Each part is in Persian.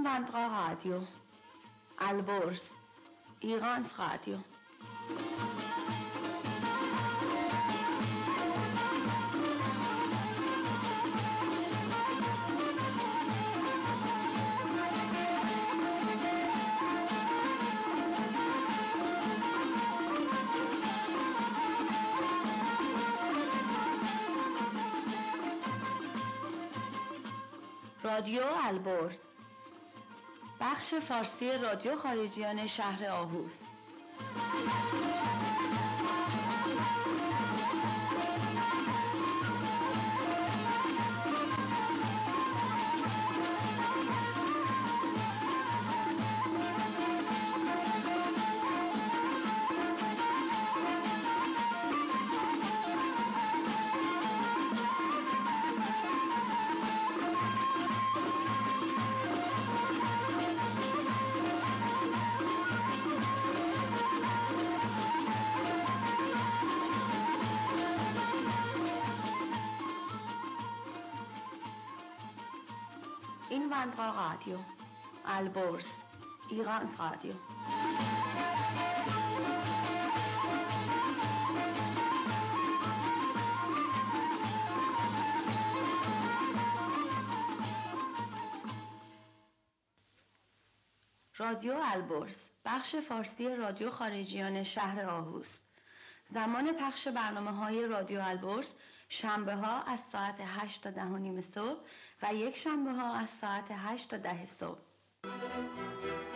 Invandrarradio Radio. Alborz. Irans Radio. رادیو البرز بخش فارسی رادیو خارجیان شهر آهوز البرز ایرانس رادیو رادیو البرز بخش فارسی رادیو خارجیان شهر آهوز زمان پخش برنامه های رادیو البرز شنبه ها از ساعت 8 تا ده و نیم صبح و یک شنبه ها از ساعت 8 تا ده صبح. Thank you.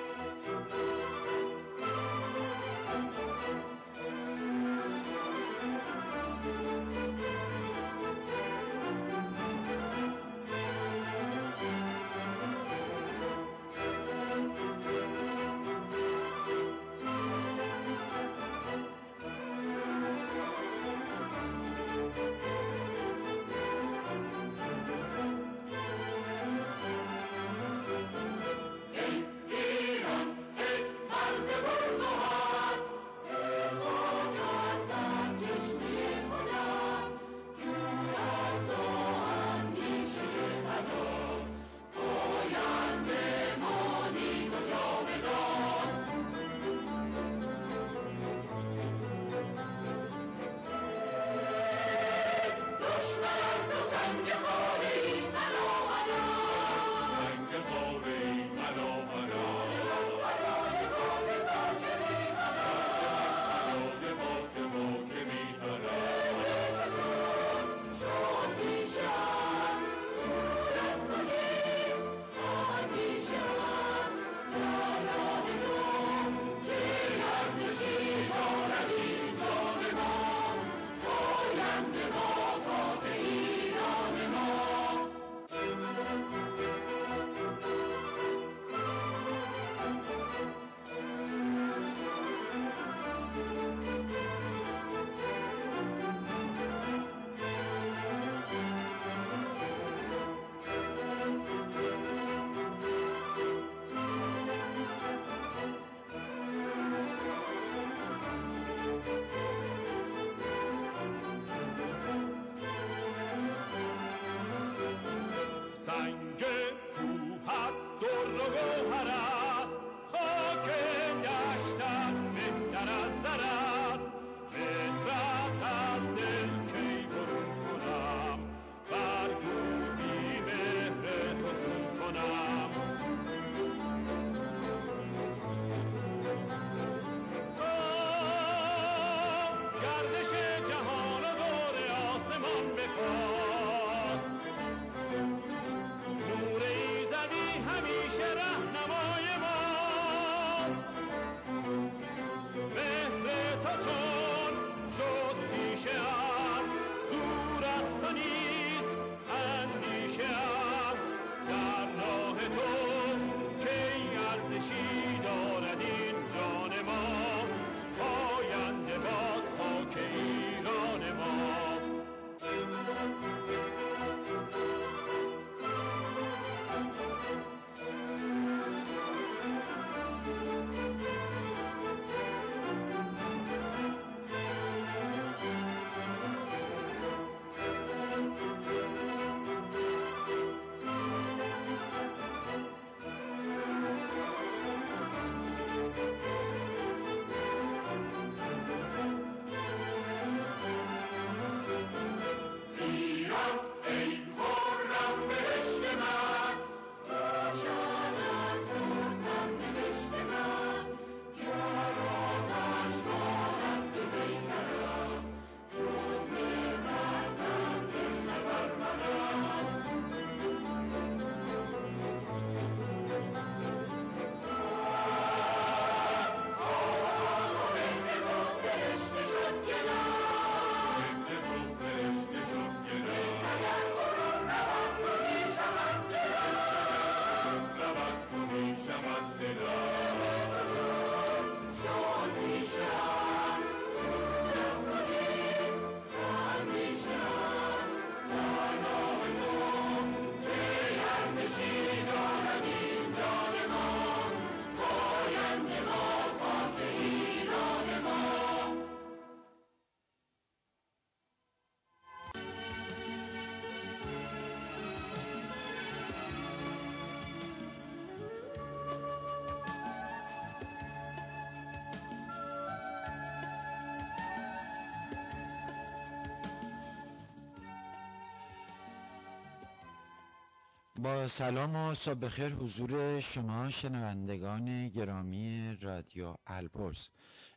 با سلام و صبح خیر حضور شما شنوندگان گرامی رادیو البرز.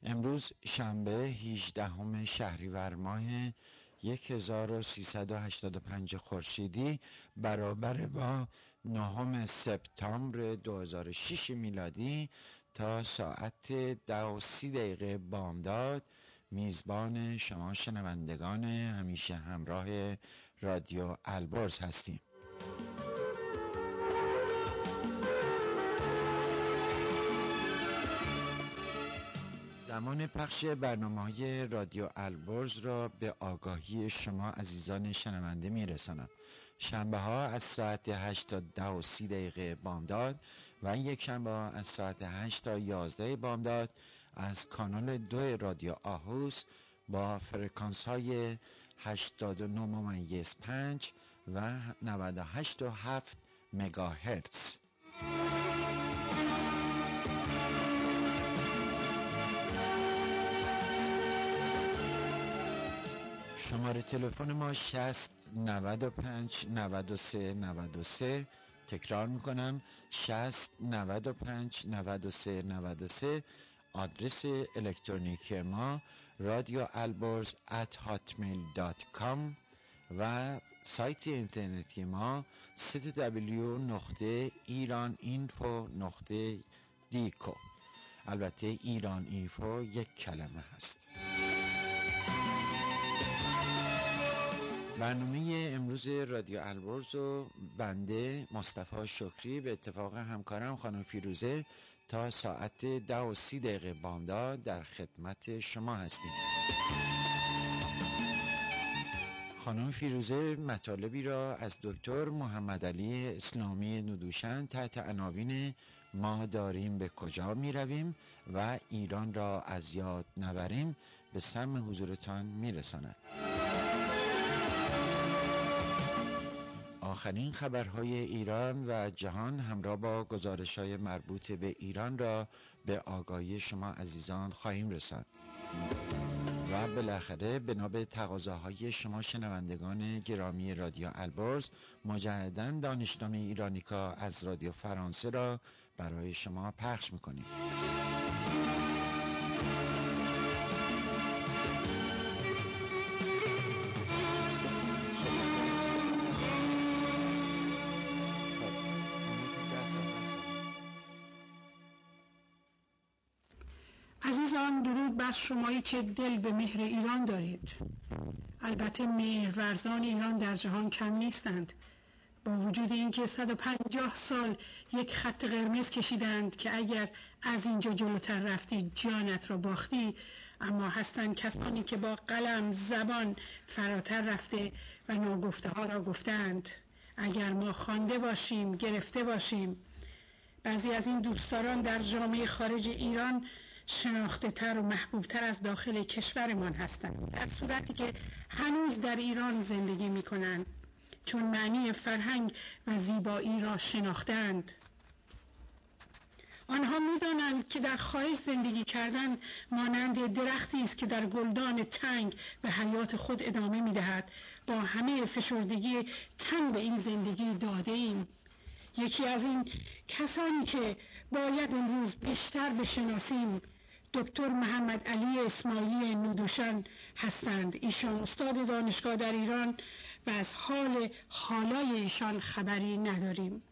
امروز شنبه 18 شهریور ماه 1385 خورشیدی برابر با نهم سپتامبر 2006 میلادی تا ساعت ده و سی دقیقه بامداد. میزبان شما شنوندگان همیشه همراه رادیو البرز هستیم. زمان پخش برنامه های رادیو البرز را به آگاهی شما عزیزان شنونده می رسانم شنبه ها از ساعت 8 تا 10 و 30 دقیقه بامداد و یک شنبه ها از ساعت 8 تا 11 بامداد از کانال دو رادیو آهوس با فرکانس های 89 ممیز 5 و 98 و 7 مگاهرتز. شماره تلفن ما 60 95 93 93 تکرار می‌کنم. 60 95 93 93 آدرس الکترونیکی ما رادیو البرز at hotmail.com و سایت اینترنتی ما www نقطه ایران اینفو نقطه دیکو البته ایران اینفو یک کلمه هست. برنامه امروز رادیو البرز و بنده مصطفی شکری به اتفاق همکارم خانم فیروزه تا ساعت ده و سی دقیقه بامداد در خدمت شما هستیم خانم فیروزه مطالبی را از دکتر محمد علی اسلامی ندوشن تحت عناوین ما داریم به کجا می رویم و ایران را از یاد نبریم به سم حضورتان می رساند. آخرین خبرهای ایران و جهان همراه با گزارش های مربوط به ایران را به آگاهی شما عزیزان خواهیم رساند. و بالاخره بنا به تقاضاهای شما شنوندگان گرامی رادیو البرز مجددا دانشنامه ایرانیکا از رادیو فرانسه را برای شما پخش می‌کنیم. عزیزان درود بر شمایی که دل به مهر ایران دارید. البته مهرورزان ایران در جهان کم نیستند. با وجود اینکه 150 سال یک خط قرمز کشیدند که اگر از اینجا جلوتر رفتی جانت را باختی اما هستند کسانی که با قلم زبان فراتر رفته و ناگفته ها را گفتند. اگر ما خوانده باشیم گرفته باشیم. بعضی از این دوستداران در جامعه خارج ایران شناخته تر و محبوب تر از داخل کشورمان هستند. در صورتی که هنوز در ایران زندگی می کنند چون معنی فرهنگ و زیبایی را شناختند آنها می‌دانند که در خواهش زندگی کردن مانند درختی است که در گلدان تنگ به حیات خود ادامه می دهد با همه فشردگی تن به این زندگی داده ایم یکی از این کسانی که باید امروز بیشتر بشناسیم دکتر محمد علی اسماعیلی نودوشان هستند. ایشان استاد دانشگاه در ایران و از حال حالای ایشان خبری نداریم.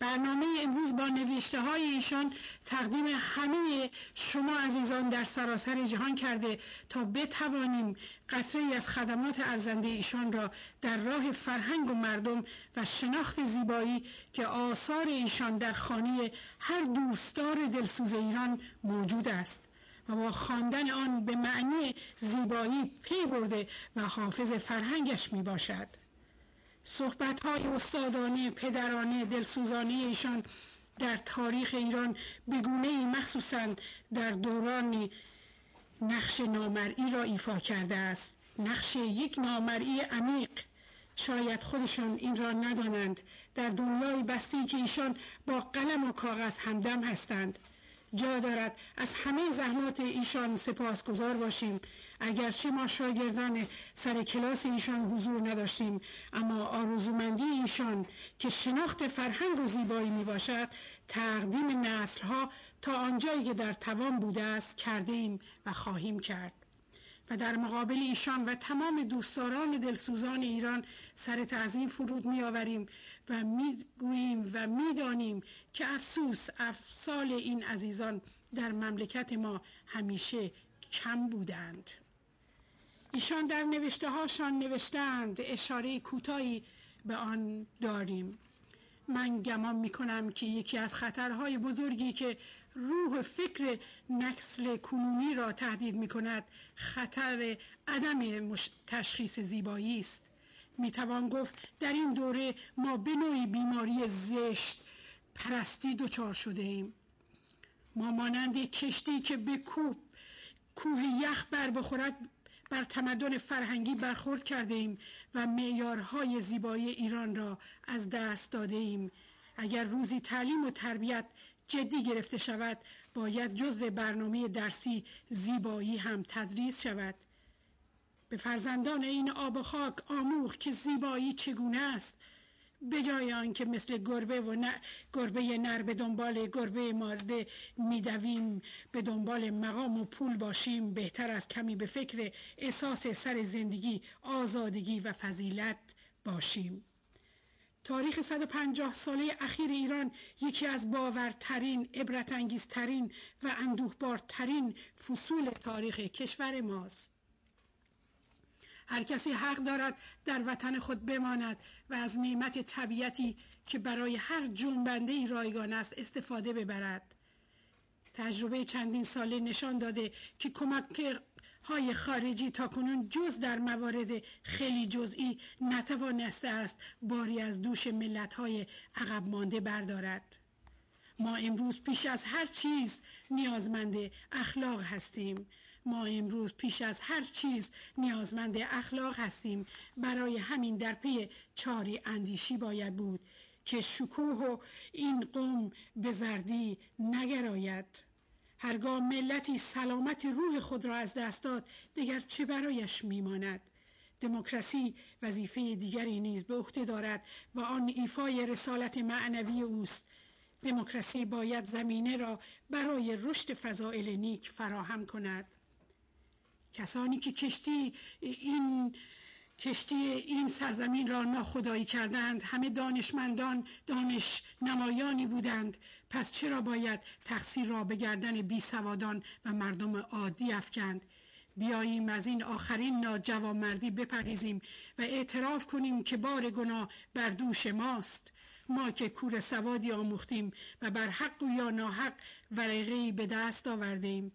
برنامه امروز با نوشته های ایشان تقدیم همه شما عزیزان در سراسر جهان کرده تا بتوانیم قطره از خدمات ارزنده ایشان را در راه فرهنگ و مردم و شناخت زیبایی که آثار ایشان در خانه هر دوستدار دلسوز ایران موجود است و با خواندن آن به معنی زیبایی پی برده و حافظ فرهنگش می باشد صحبت های استادانه پدرانه دلسوزانه ایشان در تاریخ ایران بگونه ای مخصوصا در دوران نقش نامرئی را ایفا کرده است. نقش یک نامرئی عمیق. شاید خودشان این را ندانند. در دنیای بستی که ایشان با قلم و کاغذ همدم هستند. جا دارد از همه زحمات ایشان سپاسگزار باشیم. اگرچه ما شاگردان سر کلاس ایشان حضور نداشتیم اما آرزومندی ایشان که شناخت فرهنگ و زیبایی می باشد تقدیم نسل ها تا آنجایی که در توان بوده است کرده ایم و خواهیم کرد. و در مقابل ایشان و تمام دوستداران دلسوزان ایران سر تعظیم فرود می آوریم و می گوییم و می دانیم که افسوس افسال این عزیزان در مملکت ما همیشه کم بودند. ایشان در نوشته هاشان نوشتند اشاره کوتاهی به آن داریم. من گمان می کنم که یکی از خطرهای بزرگی که روح فکر نسل کنونی را تهدید می کند خطر عدم تشخیص زیبایی است. می توان گفت در این دوره ما به نوعی بیماری زشت پرستی دچار شده ایم ما مانند کشتی که به کوه کوه یخ بر بخورد بر تمدن فرهنگی برخورد کرده ایم و معیارهای زیبایی ایران را از دست داده ایم اگر روزی تعلیم و تربیت جدی گرفته شود باید جزو برنامه درسی زیبایی هم تدریس شود. به فرزندان این آب و خاک آموخ که زیبایی چگونه است. به جای آنکه مثل گربه و ن... گربه نر به دنبال گربه مارده میدویم به دنبال مقام و پول باشیم بهتر از کمی به فکر احساس سر زندگی آزادگی و فضیلت باشیم تاریخ 150 ساله اخیر ایران یکی از باورترین، عبرتانگیزترین و اندوهبارترین فصول تاریخ کشور ماست. هر کسی حق دارد در وطن خود بماند و از نعمت طبیعتی که برای هر جنبنده ای رایگان است استفاده ببرد. تجربه چندین ساله نشان داده که کمک های خارجی تا کنون جز در موارد خیلی جزئی نتوانسته است باری از دوش ملت های عقب مانده بردارد ما امروز پیش از هر چیز نیازمند اخلاق هستیم ما امروز پیش از هر چیز نیازمند اخلاق هستیم. برای همین در پی چاره اندیشی باید بود که شکوه و این قوم به زردی نگراید. هرگاه ملتی سلامت روح خود را از دست داد دیگر چه برایش میماند؟ دموکراسی وظیفه دیگری نیز به عهده دارد و آن ایفای رسالت معنوی اوست. دموکراسی باید زمینه را برای رشد فضائل نیک فراهم کند. کسانی که کشتی این کشتی این سرزمین را ناخدایی کردند همه دانشمندان دانش نمایانی بودند. پس چرا باید تقصیر را به گردن بی سوادان و مردم عادی افکند؟ بیاییم از این آخرین ناجوانمردی بپریزیم و اعتراف کنیم که بار گناه بر دوش ماست. ما که کور سوادی آموختیم و بر حق و یا ناحق ورقی به دست آوردیم.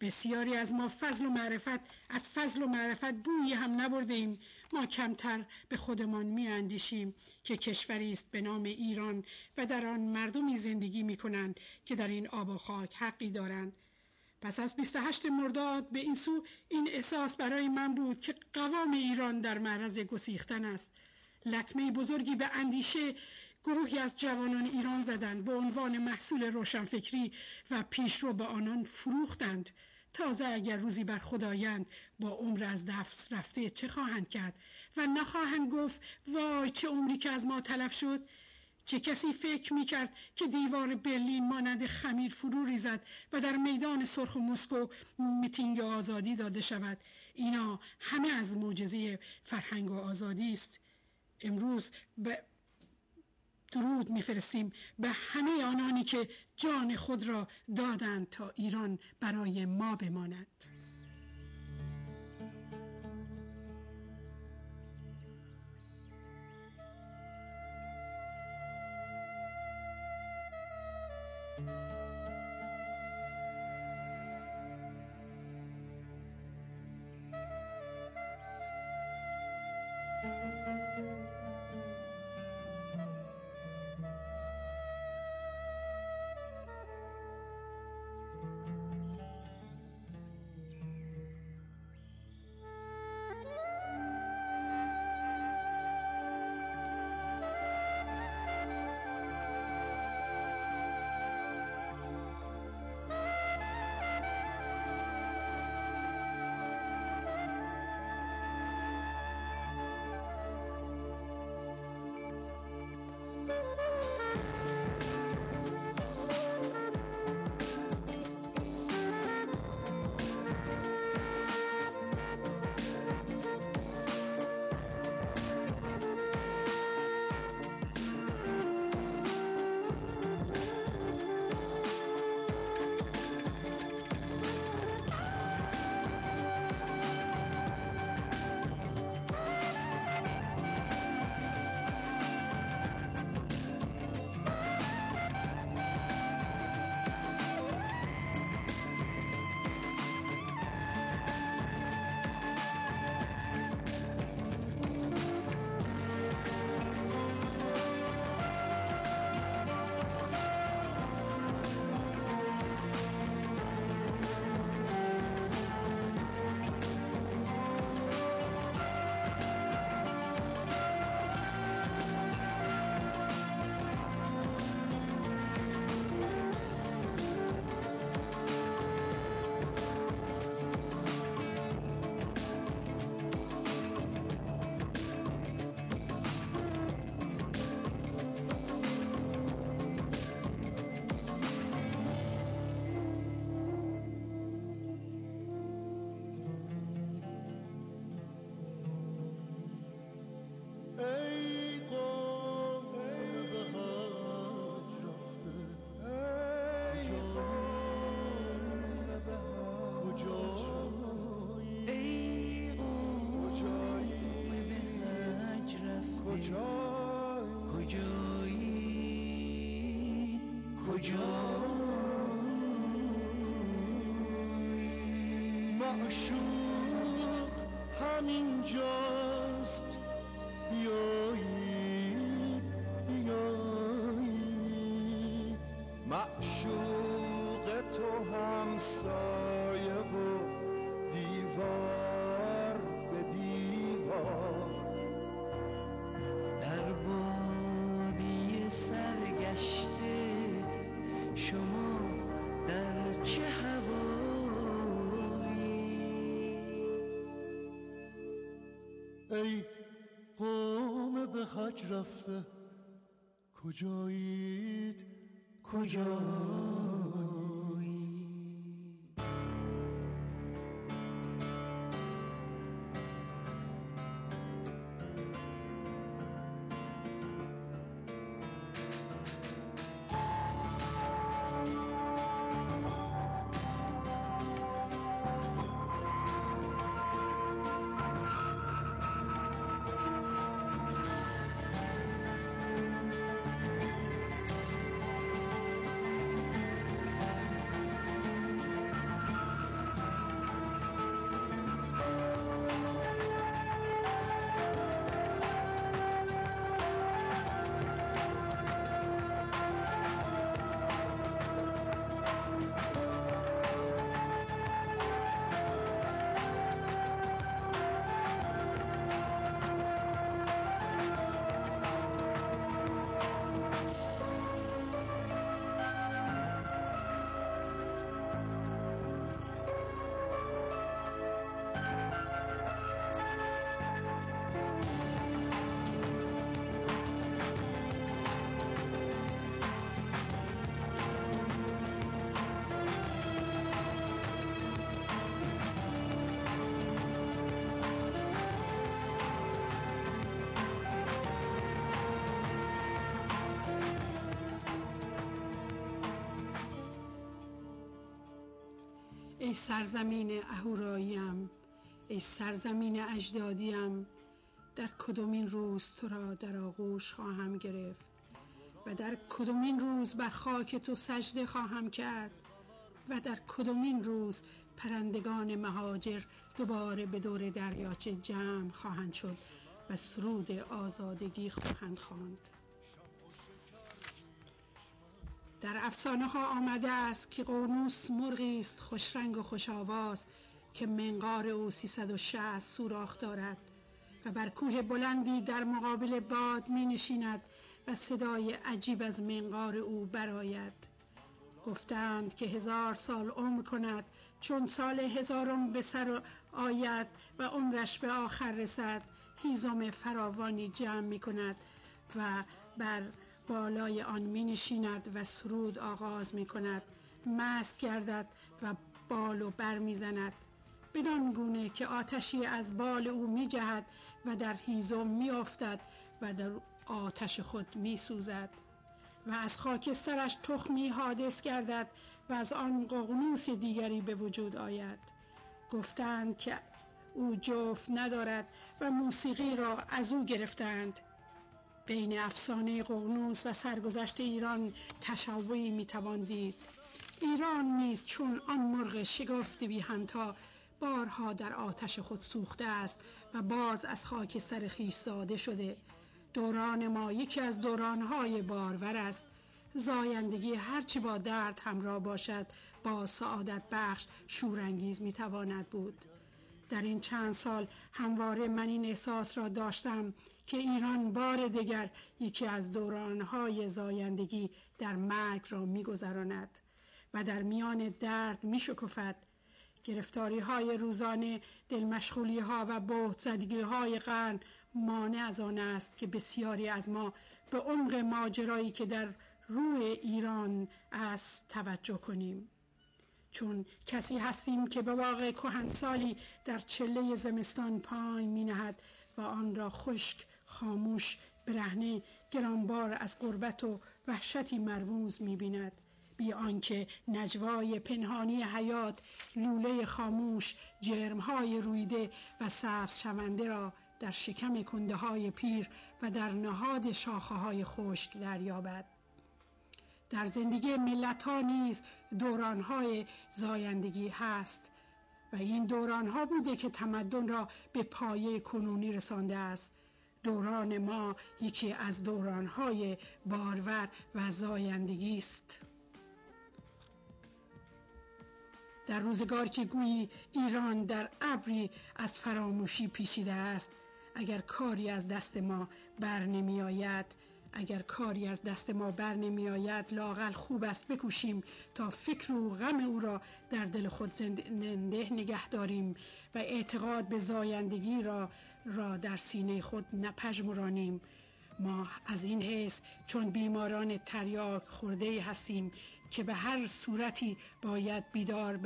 بسیاری از ما فضل و معرفت از فضل و معرفت بویی هم نبرده ایم ما کمتر به خودمان می اندیشیم که کشوری است به نام ایران و در آن مردمی زندگی می کنند که در این آب و خاک حقی دارند. پس از 28 مرداد به این سو این احساس برای من بود که قوام ایران در معرض گسیختن است. لطمه بزرگی به اندیشه گروهی از جوانان ایران زدند. به عنوان محصول روشنفکری و پیشرو به آنان فروختند. تازه اگر روزی بر خدایند با عمر از دفت رفته چه خواهند کرد؟ و نخواهند گفت وای چه عمری که از ما تلف شد؟ چه کسی فکر می کرد که دیوار برلین مانند خمیر فرو ریزد و در میدان سرخ مسکو میتینگ آزادی داده شود؟ اینا همه از معجزه فرهنگ و آزادی است. امروز درود میفرستیم به همه آنانی که جان خود را دادند تا ایران برای ما بماند. کجایی؟ کجایی؟ معشوق همینجاست ای قوم به حج رفته. کجایید؟ کجایی ای سرزمین اهوراییم ای سرزمین اجدادیم در کدومین روز تو را در آغوش خواهم گرفت و در کدومین روز بر خاک تو سجده خواهم کرد و در کدومین روز پرندگان مهاجر دوباره به دور دریاچه جمع خواهند شد و سرود آزادگی خواهند خواند. در افسانه ها آمده است که قرنوس مرغی است خوش رنگ و خوش آواز که منقار او 360 سوراخ دارد. و بر کوه بلندی در مقابل باد می نشیند و صدای عجیب از منقار او براید گفتند که هزار سال عمر کند چون سال هزارم به سر آید و عمرش به آخر رسد. هیزم فراوانی جمع می کند و بر بالای آن می نشیند و سرود آغاز می کند مست گردد و بالو بر می زند بدان گونه که آتشی از بال او می جهد و در هیزم می افتد و در آتش خود می سوزد و از خاک سرش تخمی حادث گردد و از آن قغنوس دیگری به وجود آید. گفتند که او جفت ندارد و موسیقی را از او گرفتند. بین افسانه قغنوس و سرگذشت ایران تشابهی می‌توان دید. ایران نیز چون آن مرغ شگفت بی همتا بارها در آتش خود سوخته است و باز از خاک سر خیش زاده شده. دوران ما یکی از دورانهای بارور است. زایندگی هرچی با درد همراه باشد با سعادت بخش شورانگیز می‌تواند بود. در این چند سال همواره من این احساس را داشتم که ایران بار دیگر یکی از دورانهای زایندگی در مرگ را میگذراند و در میان درد میشکفد. گرفتاری های روزانه دلمشغولی ها و بهت زدگی های قرن مانع از آن است که بسیاری از ما به عمق ماجرایی که در روی ایران است توجه کنیم. چون کسی هستیم که به واقع کهنسالی در چله زمستان پای می نهد و آن را خشک خاموش برهنه گرانبار از قربت و وحشتی مرموز می بیند بی آنکه نجوای پنهانی حیات لوله خاموش جرمهای رویده و سبز شونده را در شکم کنده های پیر و در نهاد شاخه های خشک دریابد. در زندگی ملت ها نیز دوران های زایندگی هست و این دوران ها بوده که تمدن را به پایه کنونی رسانده است. دوران ما یکی از دوران های بارور و زایندگی است. در روزگار که گویی ایران در ابری از فراموشی پیچیده است اگر کاری از دست ما بر نمی آید اگر کاری از دست ما بر نمی آید لاقل خوب است بکوشیم تا فکر و غم او را در دل خود زنده نگه داریم و اعتقاد به زایندگی را, را در سینه خود نپژمرانیم. ما از این حیث چون بیماران تریاک خورده هستیم که به هر صورتی باید بیدار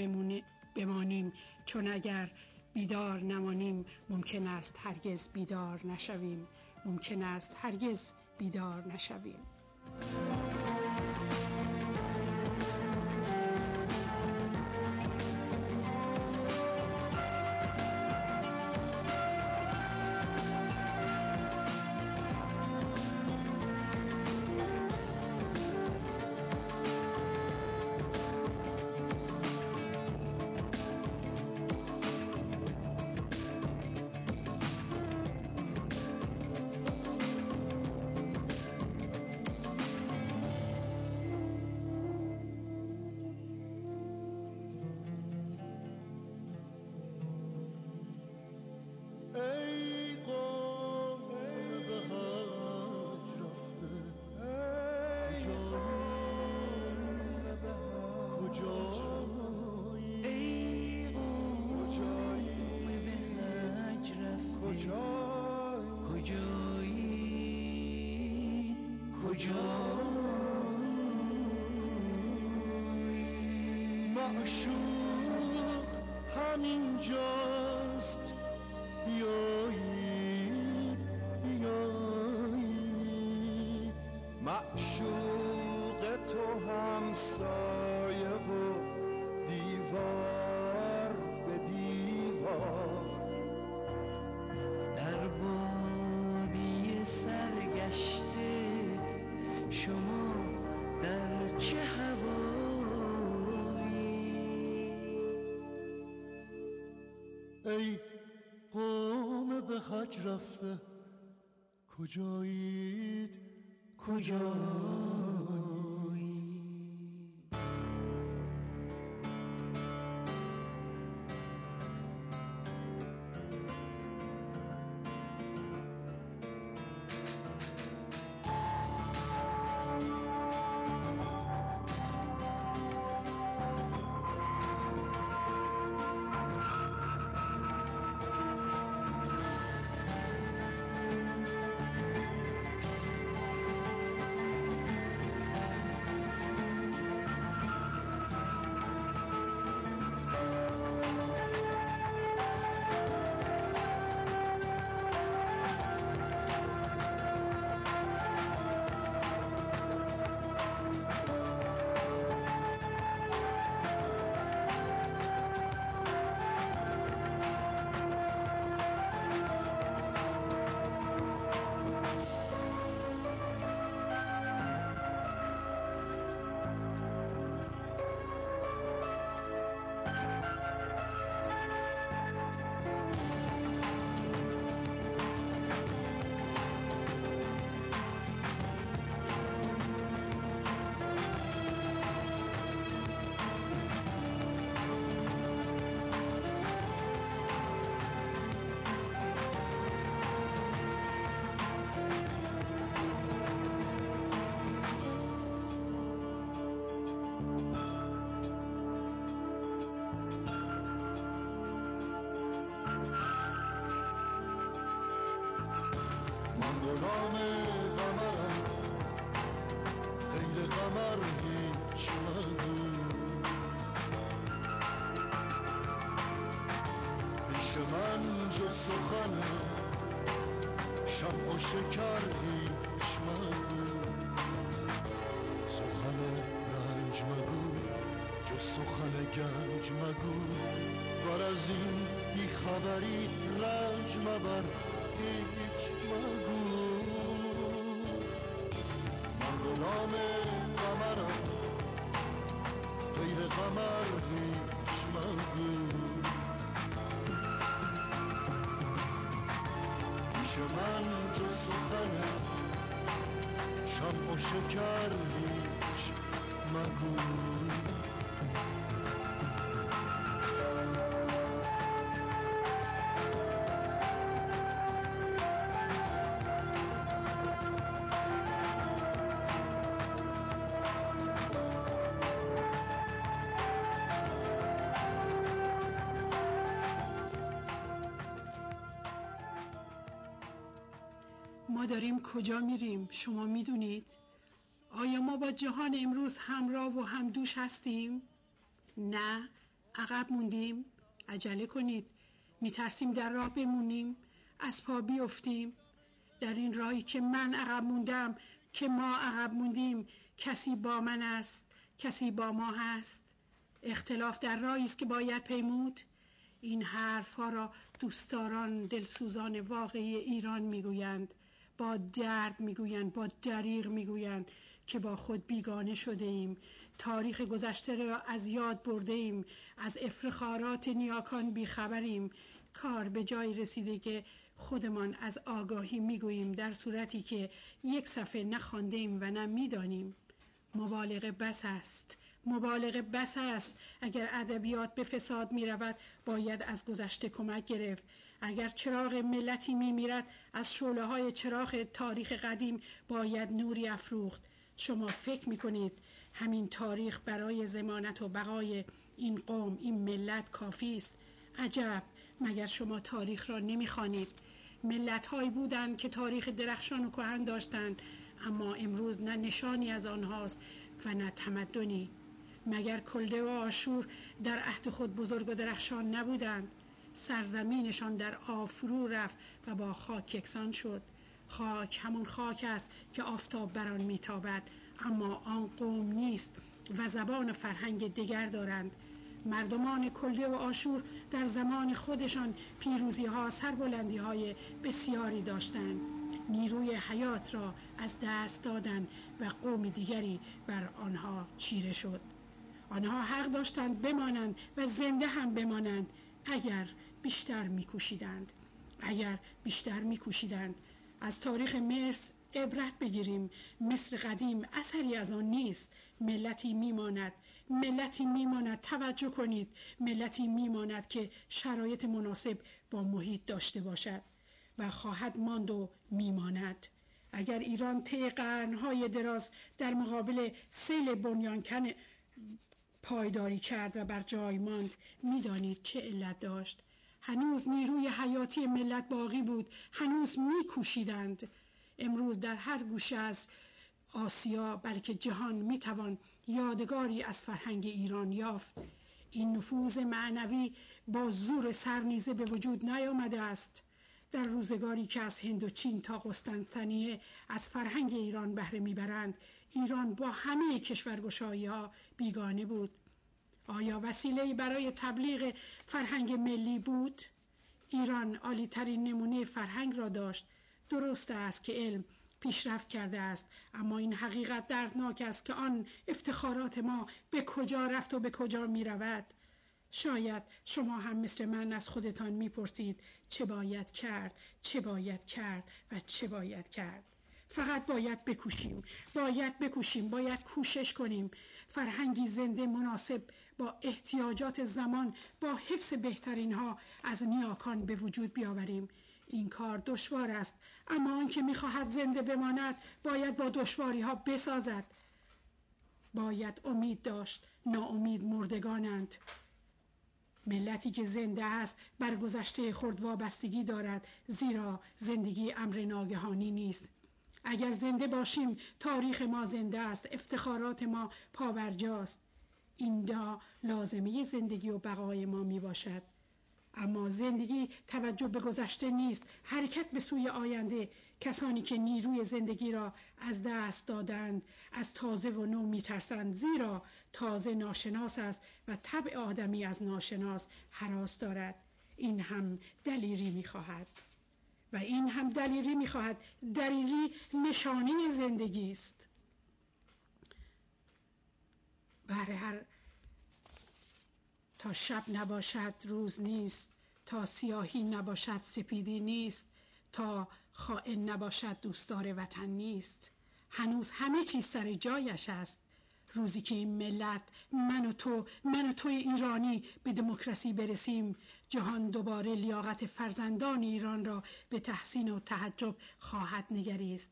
بمانیم. چون اگر بیدار نمانیم ممکن است هرگز بیدار نشویم. ممکن است هرگز بیدار نشویم. معشوق همین جاست. بیایید بیایید معشوق تو همسایه ای قوم به حج رفته. کجایید؟ کجایی غلام قمرم غیر قمر هیچ مگو پیش من جز سخن شب و شکر هیچ مگو سخن رنج مگو جز سخن گنج مگو. ور از این بیخبری رنج مبر هیچ مگو من غلام قمرم غیر قمر هیچ مگو. پیش من جو سخنه. شم و شکر هیچ مگو. کجا میریم؟ شما می‌دونید. آیا ما با جهان امروز همراه و همدوش هستیم؟ نه. عقب موندیم. عجله کنید. میترسیم در راه بمونیم. از پا بیفتیم. در این راهی که من عقب موندم که ما عقب موندیم کسی با من است کسی با ما هست. اختلاف در راهی است که باید پیمود. این حرف ها را دوستداران دلسوزان واقعی ایران می‌گویند. با درد می‌گویند با دریغ می‌گویند که با خود بیگانه شده ایم تاریخ گذشته را از یاد برده ایم از افتخارات نیاکان بیخبریم. کار به جای رسیده که خودمان از آگاهی می‌گوییم در صورتی که یک صفحه نخوانده ایم و نه می‌دانیم. مبالغه بس است. مبالغه بس است. اگر ادبیات به فساد می رود باید از گذشته کمک گرفت. اگر چراغ ملتی می میرد از شعله های چراغ تاریخ قدیم باید نوری افروخت. شما فکر می کنید همین تاریخ برای زمانت و بقای این قوم این ملت کافی است؟ عجب! مگر شما تاریخ را نمی خانید ملت هایی بودند که تاریخ درخشان و کهن داشتند اما امروز نه نشانی از آنهاست و نه تمدنی. مگر کلده و آشور در عهد خود بزرگ و درخشان نبودند؟ سرزمینشان در آفرو رفت و با خاک یکسان شد. خاک همون خاک است که آفتاب بر آن میتابد اما آن قوم نیست و زبان فرهنگ دیگر دارند. مردمان کلده و آشور در زمان خودشان پیروزی ها سربلندی های بسیاری داشتند. نیروی حیات را از دست دادند و قوم دیگری بر آنها چیره شد. آنها حق داشتند بمانند و زنده هم بمانند اگر بیشتر میکوشیدند. اگر بیشتر میکوشیدند. از تاریخ مرس عبرت بگیریم. مصر قدیم اثری از آن نیست. ملتی میماند. ملتی میماند. توجه کنید. ملتی میماند که شرایط مناسب با محیط داشته باشد و خواهد ماند و میماند. اگر ایران طی قرنهای دراز در مقابل سیل بنیانکن پایداری کرد و بر جای ماند می‌دانید چه علت داشت. هنوز نیروی حیاتی ملت باقی بود هنوز میکوشیدند. امروز در هر گوشه از آسیا بلکه جهان می‌توان یادگاری از فرهنگ ایران یافت. این نفوذ معنوی با زور سرنیزه به وجود نیامده است. در روزگاری که از هند و چین تا قسطنطنیه از فرهنگ ایران بهره می‌برند ایران با همه کشورگشایی ها بیگانه بود. آیا وسیله برای تبلیغ فرهنگ ملی بود؟ ایران عالی ترین نمونه فرهنگ را داشت. درست است که علم پیشرفت کرده است اما این حقیقت دردناک است که آن افتخارات ما به کجا رفت و به کجا می رود شاید شما هم مثل من از خودتان می‌پرسید چه باید کرد چه باید کرد و چه باید کرد. فقط باید بکوشیم باید بکوشیم باید کوشش کنیم. فرهنگی زنده مناسب با احتیاجات زمان با حفظ بهترین ها از نیاکان به وجود بیاوریم. این کار دشوار است. اما آنکه می‌خواهد زنده بماند باید با دشواری ها بسازد. باید امید داشت. ناامید مردگانند. ملتی که زنده است بر گذشته خرد وابستگی دارد زیرا زندگی امر ناگهانی نیست. اگر زنده باشیم تاریخ ما زنده است. افتخارات ما پابرجاست. این دا لازمه زندگی و بقای ما می باشد. اما زندگی توجه به گذشته نیست حرکت به سوی آینده. کسانی که نیروی زندگی را از دست دادند از تازه و نو میترسند زیرا تازه ناشناس است و طبع آدمی از ناشناس حراس دارد. این هم دلیری می‌خواهد و این هم دلیری می‌خواهد دلیری نشانه زندگی است. بر هر تا شب نباشد روز نیست. تا سیاهی نباشد سپیدی نیست. تا خائن نباشد دوستدار وطن نیست. هنوز همه چیز سر جایش است. روزی که این ملت من و تو من و توی ایرانی به دموکراسی برسیم جهان دوباره لیاقت فرزندان ایران را به تحسین و تحجب خواهد نگریست.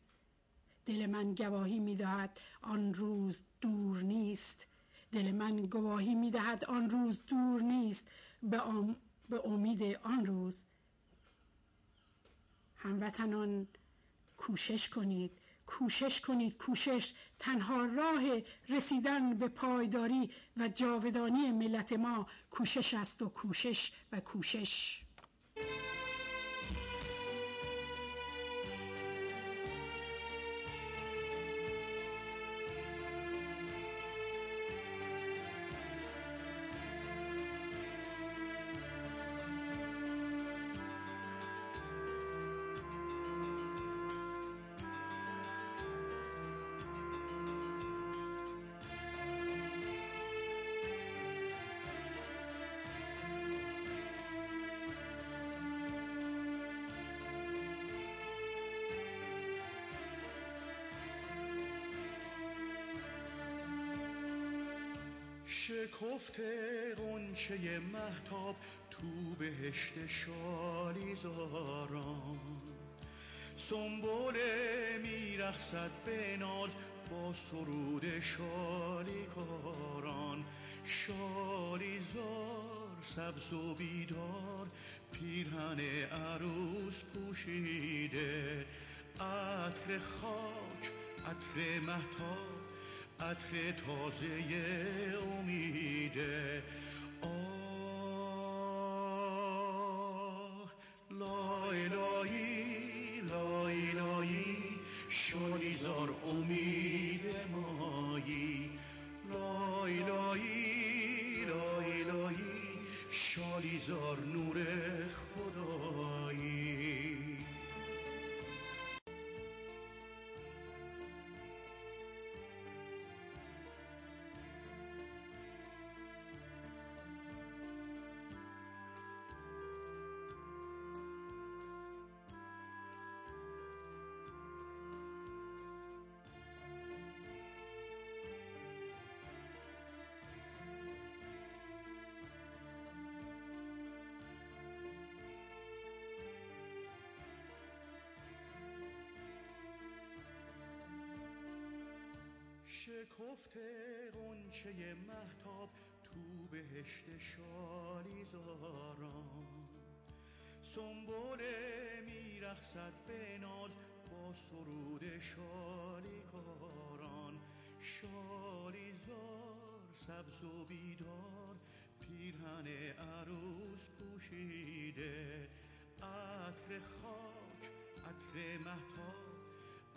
دل من گواهی می‌دهد آن روز دور نیست. دل من گواهی می‌دهد آن روز دور نیست به, به امید آن روز. هموطنان کوشش کنید کوشش کنید کوشش. تنها راه رسیدن به پایداری و جاودانی ملت ما کوشش است و کوشش و کوشش. شکفته غنچه محتاب تو بهشت شالیزاران. سنبوله میرخصد به ناز با سرود شالیکاران. شالیزار سبز و بیدار پیرهن عروس پوشیده. عطر خاک عطر محتاب عطر تازه امیده شکفته غنچه محتاب تو بهشت شالیزاران. سنبوله میرخصد به ناز با سرود شالیکاران. شالیزار سبز و بیدار پیرهن عروس پوشیده. عطر خاک عطر محتاب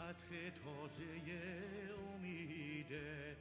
عطر تازه امیده.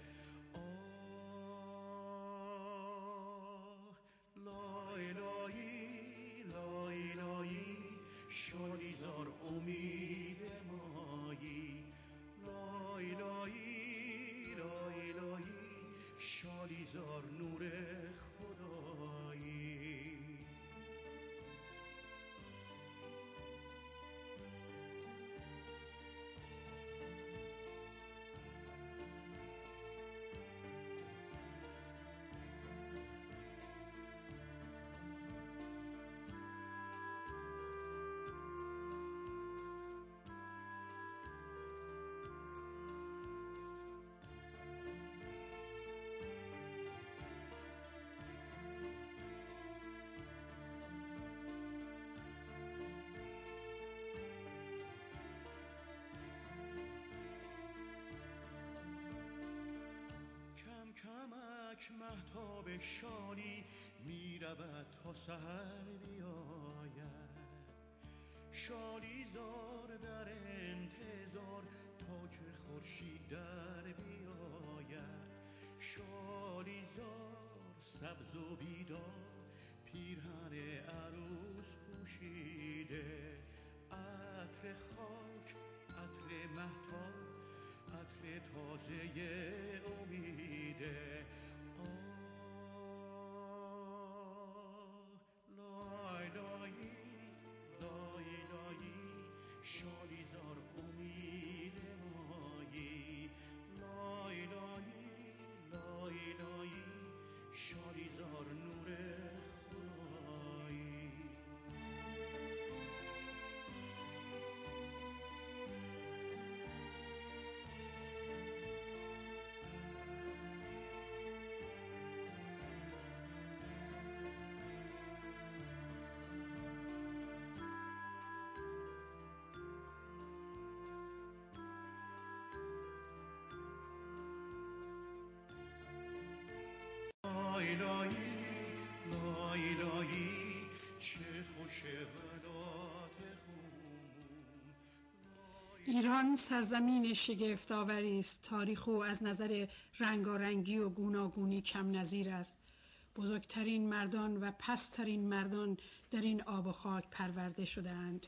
مهتاب شانی می رود تا سهر بیاید. شادی زار در انتظار تا که خورشید در بیاید. شادی زار سبز و بیدار پیرهن عروس پوشیده. عطر خاک عطر مهتاب عطر تازه ایران سرزمین شگفت آوری است. تاریخ او از نظر رنگارنگی و گوناگونی کم نظیر است. بزرگترین مردان و پسترین مردان در این آب و خاک پرورده شده اند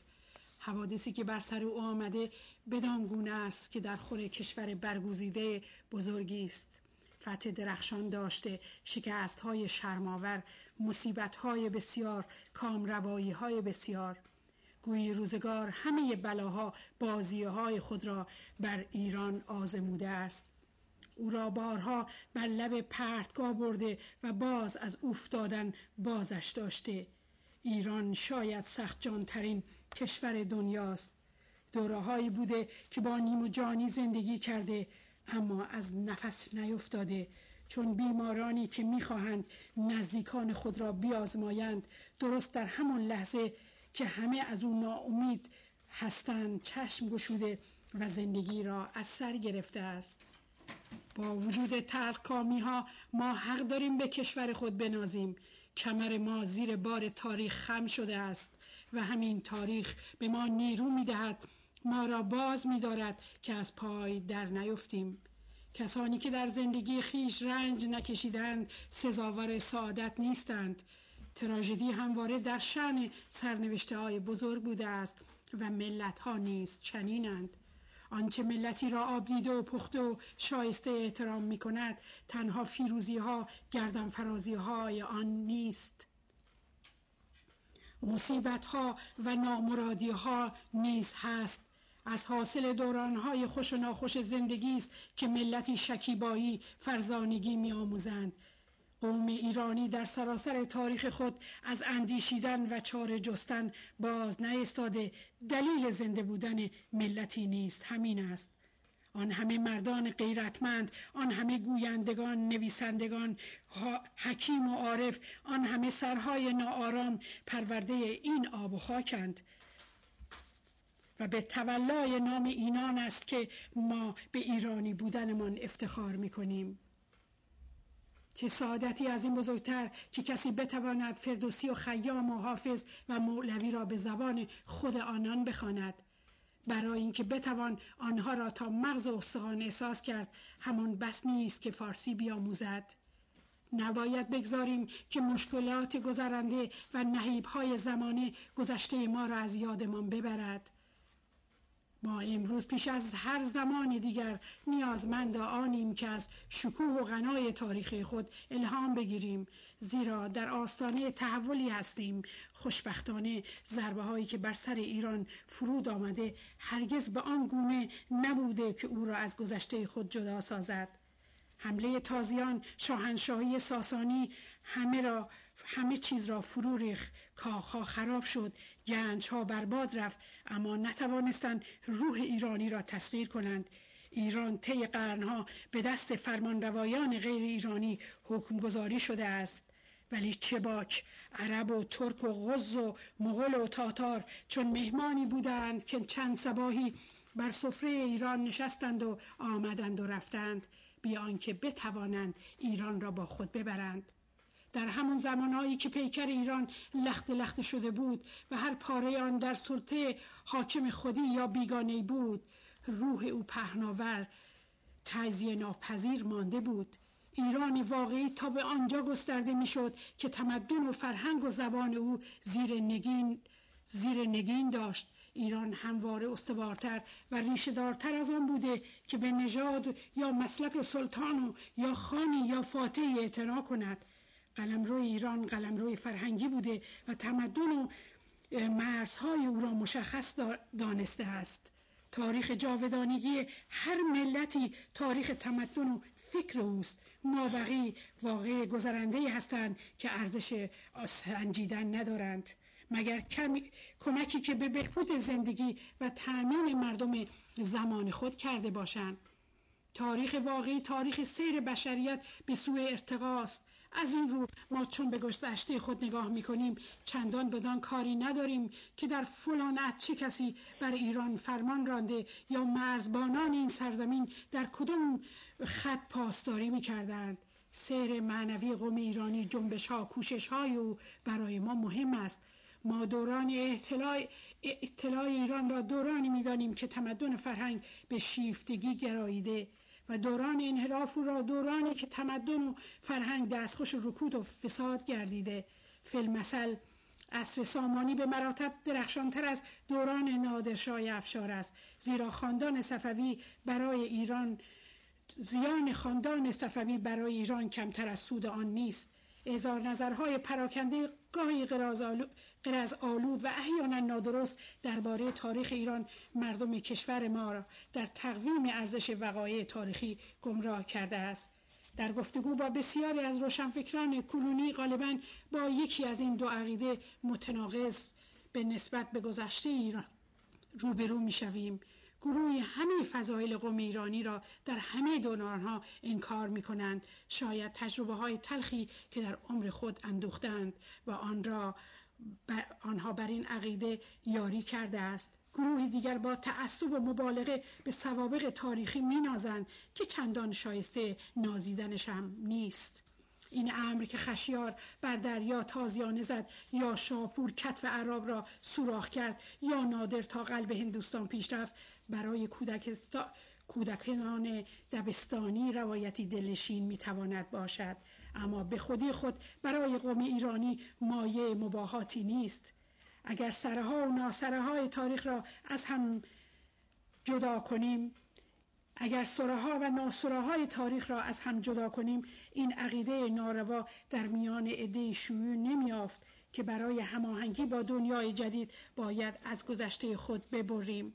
حوادثی که بر سر او آمده بدان گونه است که در خور کشور برگوزیده بزرگی است. فتح درخشان داشته شکست های شرماور مصیبت های بسیار کامروایی های بسیار. گویی روزگار همه بلاها بازی های خود را بر ایران آزموده است. او را بارها بر لب پرتگاه برده و باز از افتادن بازش داشته. ایران شاید سخت جانترین کشور دنیاست. دوره هایی بوده که با نیم و جانی زندگی کرده اما از نفس نیفتاده چون بیمارانی که می‌خواهند نزدیکان خود را بیازمایند درست در همان لحظه که همه از او ناامید هستند چشم گشوده و زندگی را از سر گرفته است. با وجود تلخکامی ها ما حق داریم به کشور خود بنازیم. کمر ما زیر بار تاریخ خم شده است و همین تاریخ به ما نیرو می دهد ما را باز می دارد که از پای در نیفتیم. کسانی که در زندگی خیش رنج نکشیدند سزاوار سعادت نیستند. تراژدی همواره در شن سرنوشته های بزرگ بوده است و ملت ها نیز چنینند. آنچه ملتی را آب دیده و پخته و شایسته احترام می کند تنها فیروزی ها گردن فرازی های آن نیست. مصیبت ها و نامرادی ها نیز هست. از حاصل دورانهای خوش و ناخوش زندگی است که ملتی شکیبایی فرزانگی می آموزند قوم ایرانی در سراسر تاریخ خود از اندیشیدن و چاره جستن باز نیستاده. دلیل زنده بودن ملتی نیست همین است. آن همه مردان غیرتمند آن همه گویندگان نویسندگان حکیم و عارف آن همه سرهای ناآرام پرورده این آب و خاکند. و به تولای نام اینان است که ما به ایرانی بودنمان افتخار می‌کنیم. چه سعادتی از این بزرگتر که کسی بتواند فردوسی و خیام و حافظ و مولوی را به زبان خود آنان بخواند. برای اینکه بتوان آنها را تا مغز و استخوان احساس کرد همان بس نیست که فارسی بیاموزد. نباید بگذاریم که مشکلات گذرنده و نهیبهای زمانه گذشته ما را از یادمان ببرد. ما امروز پیش از هر زمان دیگر نیازمند آنیم که از شکوه و غنای تاریخ خود الهام بگیریم زیرا در آستانه تحولی هستیم. خوشبختانه ضربه هایی که بر سر ایران فرود آمده هرگز به آن گونه نبوده که او را از گذشته خود جدا سازد. حمله تازیان شاهنشاهی ساسانی همه را همه چیز را فرو ریخ کاخها خراب شد. گنج ها برباد رفت اما نتوانستند روح ایرانی را تسخیر کنند. ایران طی قرنها به دست فرمانروایان غیر ایرانی حکمگذاری شده است. ولی چه باک؟ عرب و ترک و غز و مغول و تاتار چون مهمانی بودند که چند سباهی بر سفره ایران نشستند و آمدند و رفتند بیان که بتوانند ایران را با خود ببرند. در همون زمانهایی که پیکر ایران لخت لخت شده بود و هر پاره آن در سلطه حاکم خودی یا بیگانه بود روح او پهناور تجزیه ناپذیر مانده بود. ایران واقعی تا به آنجا گسترده می‌شد که تمدن و فرهنگ و زبان او زیر نگین زیر نگین داشت. ایران همواره استوارتر و ریشهدارتر از آن بوده که به نژاد یا مسلک سلطان و یا خانی یا فاتحی اعتنا کند. قلمرو ایران قلمرو فرهنگی بوده و تمدن و مرزهای او را مشخص دانسته است. تاریخ جاودانگی هر ملتی تاریخ تمدن و فکر اوست. مابقی واقع گذرنده هستند که ارزش سنجیدن ندارند. مگر کمکی که به بهبود زندگی و تأمین مردم زمان خود کرده باشند. تاریخ واقعی تاریخ سیر بشریت به سوی ارتقاست. از این رو ما چون به گذشته خود نگاه می‌کنیم چندان بدان کاری نداریم که در فلان چه کسی بر ایران فرمان رانده یا مرزبانان این سرزمین در کدام خط پاسداری می‌کردند. سیر معنوی قوم ایرانی جنبش ها کوشش های او برای ما مهم است. ما دوران اطلاع, اطلاع ایران را دورانی می‌دانیم که تمدن فرهنگ به شیفتگی گراییده. و دوران انحراف را دورانی که تمدن و فرهنگ دستخوش رکود و فساد گردیده. فیلمسل عصر سامانی به مراتب درخشانتر از دوران نادرشاه افشار است. زیرا خاندان صفوی برای ایران زیان خاندان صفوی برای ایران کمتر از سود آن نیست. اظهار نظرهای پراکنده گاهی قرز آلود و احیانا نادرست درباره تاریخ ایران مردم کشور ما را در تقویم ارزش وقایع تاریخی گمراه کرده است. در گفتگو با بسیاری از روشنفکران کلونی غالبا با یکی از این دو عقیده متناقض به نسبت به گذشته ایران روبرو می‌شویم. گروهی همه فضایل قوم ایرانی را در همه دورانها انکار می کنند شاید تجربه های تلخی که در عمر خود اندوختند و آن را آنها بر این عقیده یاری کرده است. گروه دیگر با تعصب و مبالغه به سوابق تاریخی مینازند که چندان شایسته نازیدنش هم نیست. این امر که خشیار بر دریا تازیانه زد یا شاپور کتف عرب را سوراخ کرد یا نادر تا قلب هندوستان پیش رفت برای کودکان دبستانی روایتی دلشین می‌تواند باشد. اما به خودی خود برای قوم ایرانی مایه مباهاتی نیست. اگر سرها و ناسرهای تاریخ را از هم جدا کنیم اگر سراها و ناسراهای تاریخ را از هم جدا کنیم این عقیده ناروا در میان عده شیوع نمیافت که برای هماهنگی با دنیای جدید باید از گذشته خود ببریم.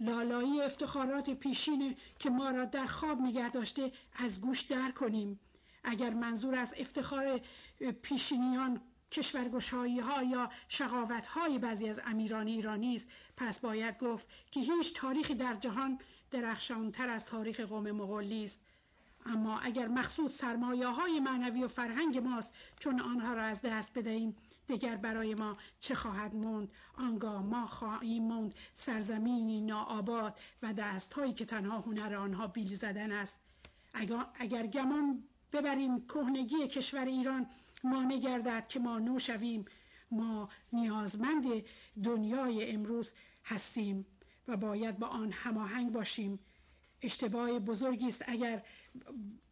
لالایی افتخارات پیشین که ما را در خواب نگه داشته از گوش در کنیم. اگر منظور از افتخار پیشینیان کشورگشایی ها یا شقاوت های بعضی از امیران ایرانی است پس باید گفت که هیچ تاریخی در جهان درخشانتر از تاریخ قوم مغول است اما اگر مقصود سرمایه های معنوی و فرهنگ ماست چون آنها را از دست بدهیم دیگر برای ما چه خواهد موند؟ آنگاه ما خواهیم موند سرزمینی ناآباد و دستهایی که تنها هنر آنها بیل زدن است. اگر گمان ببریم کهنگی کشور ایران ما نگردد که ما نو شویم. ما نیازمند دنیای امروز هستیم و باید با آن هماهنگ باشیم. اشتباه بزرگی است اگر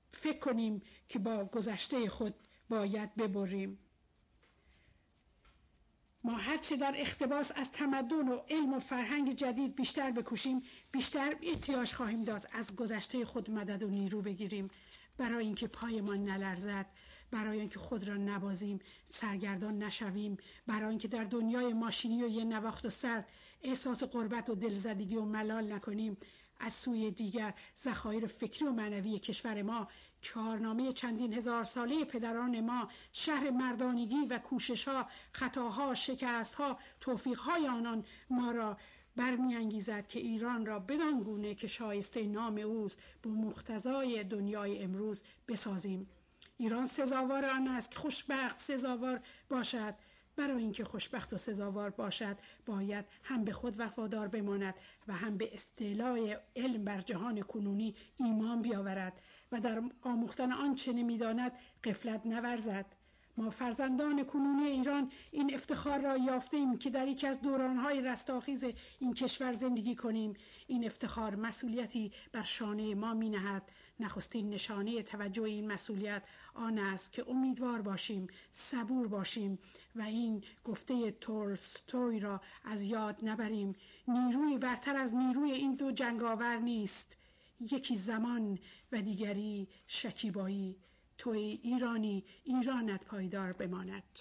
فکر کنیم که با گذشته خود باید ببریم. ما هرچه در اختباس از تمدن و علم و فرهنگ جدید بیشتر بکوشیم بیشتر احتیاج خواهیم داد از گذشته خود مدد و نیرو بگیریم. برای اینکه پایمان نلرزد برای اینکه خود را نبازیم سرگردان نشویم برای اینکه در دنیای ماشینی و یه نواخت و سرد احساس قربت و دلزدگی و ملال نکنیم. از سوی دیگر ذخایر فکری و معنوی کشور ما کارنامه چندین هزار ساله پدران ما شهر مردانگی و کوشش ها خطاها شکست ها توفیق های آنان ما را برمیانگیزد که ایران را بدان گونه که شایسته نام اوست به مختزای دنیای امروز بسازیم. ایران سزاوار آن است که خوشبخت سزاوار باشد. برای اینکه خوشبخت و سزاوار باشد باید هم به خود وفادار بماند و هم به استعلاء علم بر جهان کنونی ایمان بیاورد. و در آموختن آنچه نمی‌داند قفلت نورزد. ما فرزندان کنونی ایران این افتخار را یافتیم که در یکی از دورانهای رستاخیز این کشور زندگی کنیم. این افتخار مسئولیتی بر شانه ما می نهد نخستین نشانه توجه این مسئولیت آن است که امیدوار باشیم صبور باشیم و این گفته تولستوی را از یاد نبریم. نیروی برتر از نیروی این دو جنگاور نیست. یکی زمان و دیگری شکیبایی. توی ایرانی ایرانت پایدار بماند.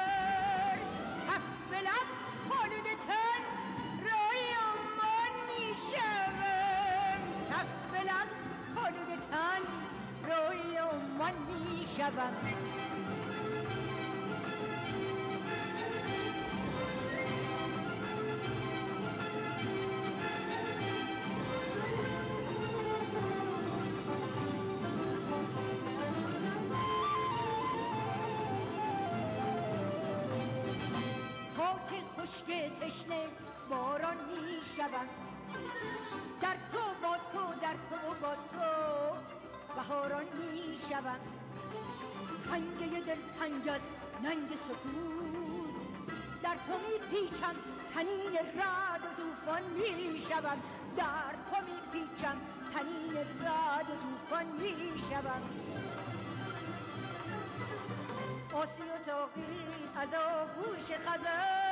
حق بلب پالود تن رای امان می شوم حق بلب پالود تن رای امان می شوم تشنه باران می شوم در تو با تو در تو با تو بهاران می شوم تنگه دل تنگ از ننگ سکوت. در تو می پیچم تنین رد و توفان می شوم در تو می پیچم تنین رد و توفان می شوم آسی و تاقی از آگوش خزر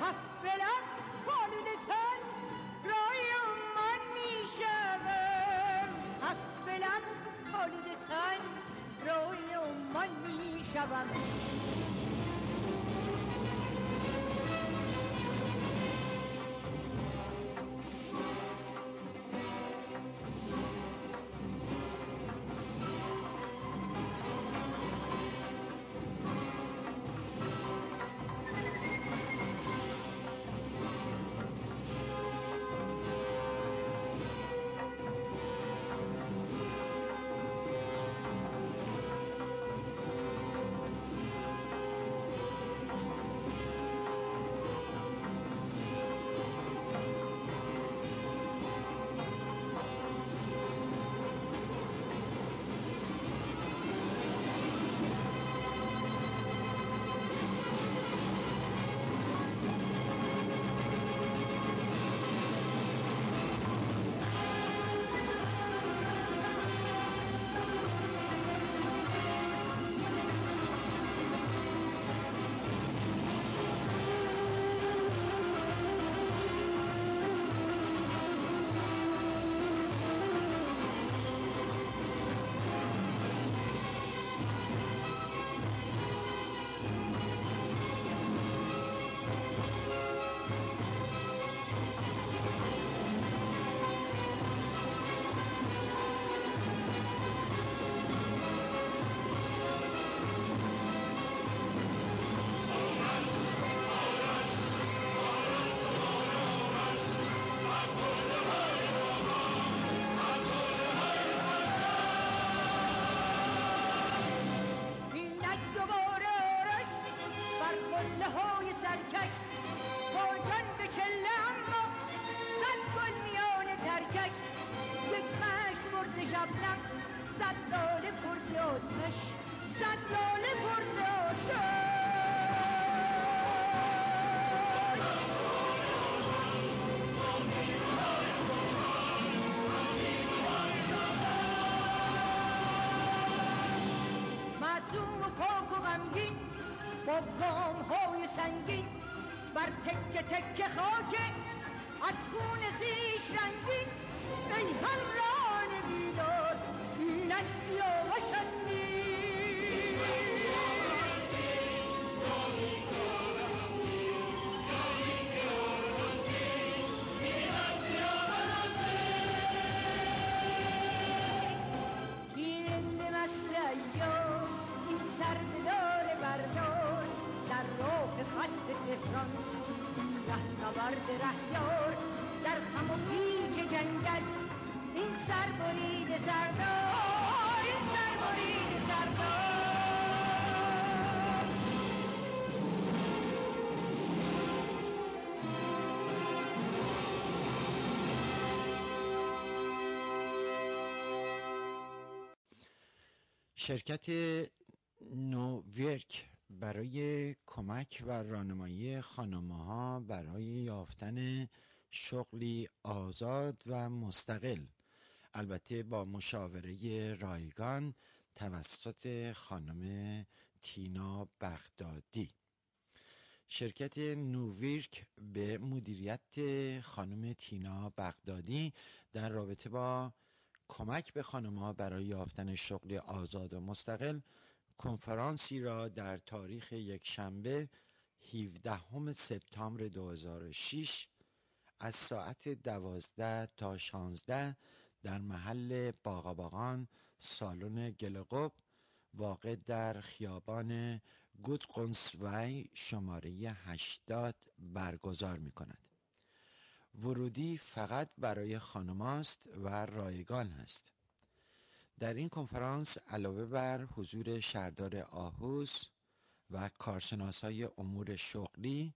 بلم پالود تن رای من می شوم کف بلم پالود تن رای من می با بام های سنگین بر تک تک خاک از خون خیش رنگین ای همران بیداد اینک سیاه شرکت نوورک برای کمک و راهنمایی خانمها برای یافتن شغلی آزاد و مستقل. البته با مشاوره رایگان توسط خانم تینا بغدادی. شرکت نوویرک به مدیریت خانم تینا بغدادی در رابطه با کمک به خانمها برای یافتن شغل آزاد و مستقل کنفرانسی را در تاریخ یک شنبه 17 سپتامبر 2006 از ساعت دوازده تا 16 در محل باغاباغان سالن گلقب واقع در خیابان گودقنسوی شماره 80 برگزار می کند. ورودی فقط برای خانماست و رایگان است. در این کنفرانس علاوه بر حضور شهردار آهوس و کارشناس های امور شغلی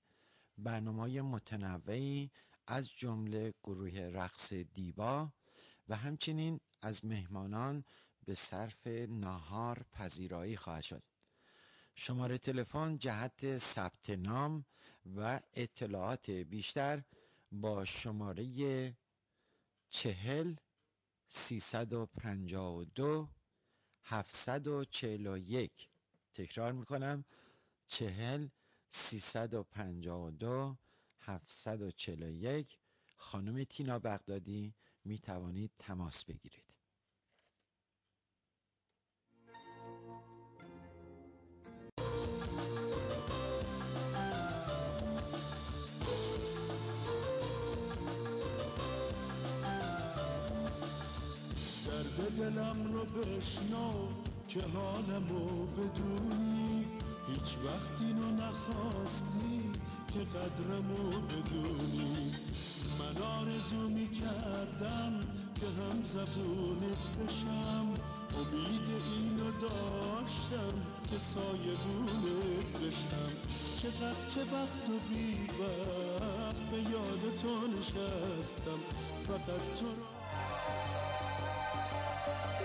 برنامه متنوعی از جمله گروه رقص دیبا و همچنین از مهمانان به صرف ناهار پذیرایی خواهد شد. شماره تلفن جهت ثبت نام و اطلاعات بیشتر با شماره چهل سیصد و پنجاه و دو هفتصد و چهل و یک. تکرار می‌کنم. چهل سیصد و پنجاه و دو هفتصد و چهل و یک. خانم تینا بغدادی می توانید تماس بگیرید. دلم رو بشنو که حالمو بدونی. هیچ وقت اینو نخواستی که قدرمو بدونی. من آرزو می کردم که هم زبونت بشم. امید اینو داشتم که سایبونت بشم. چقدر که وقت و بی وقت به یاد تو نشستم. فقط تو رو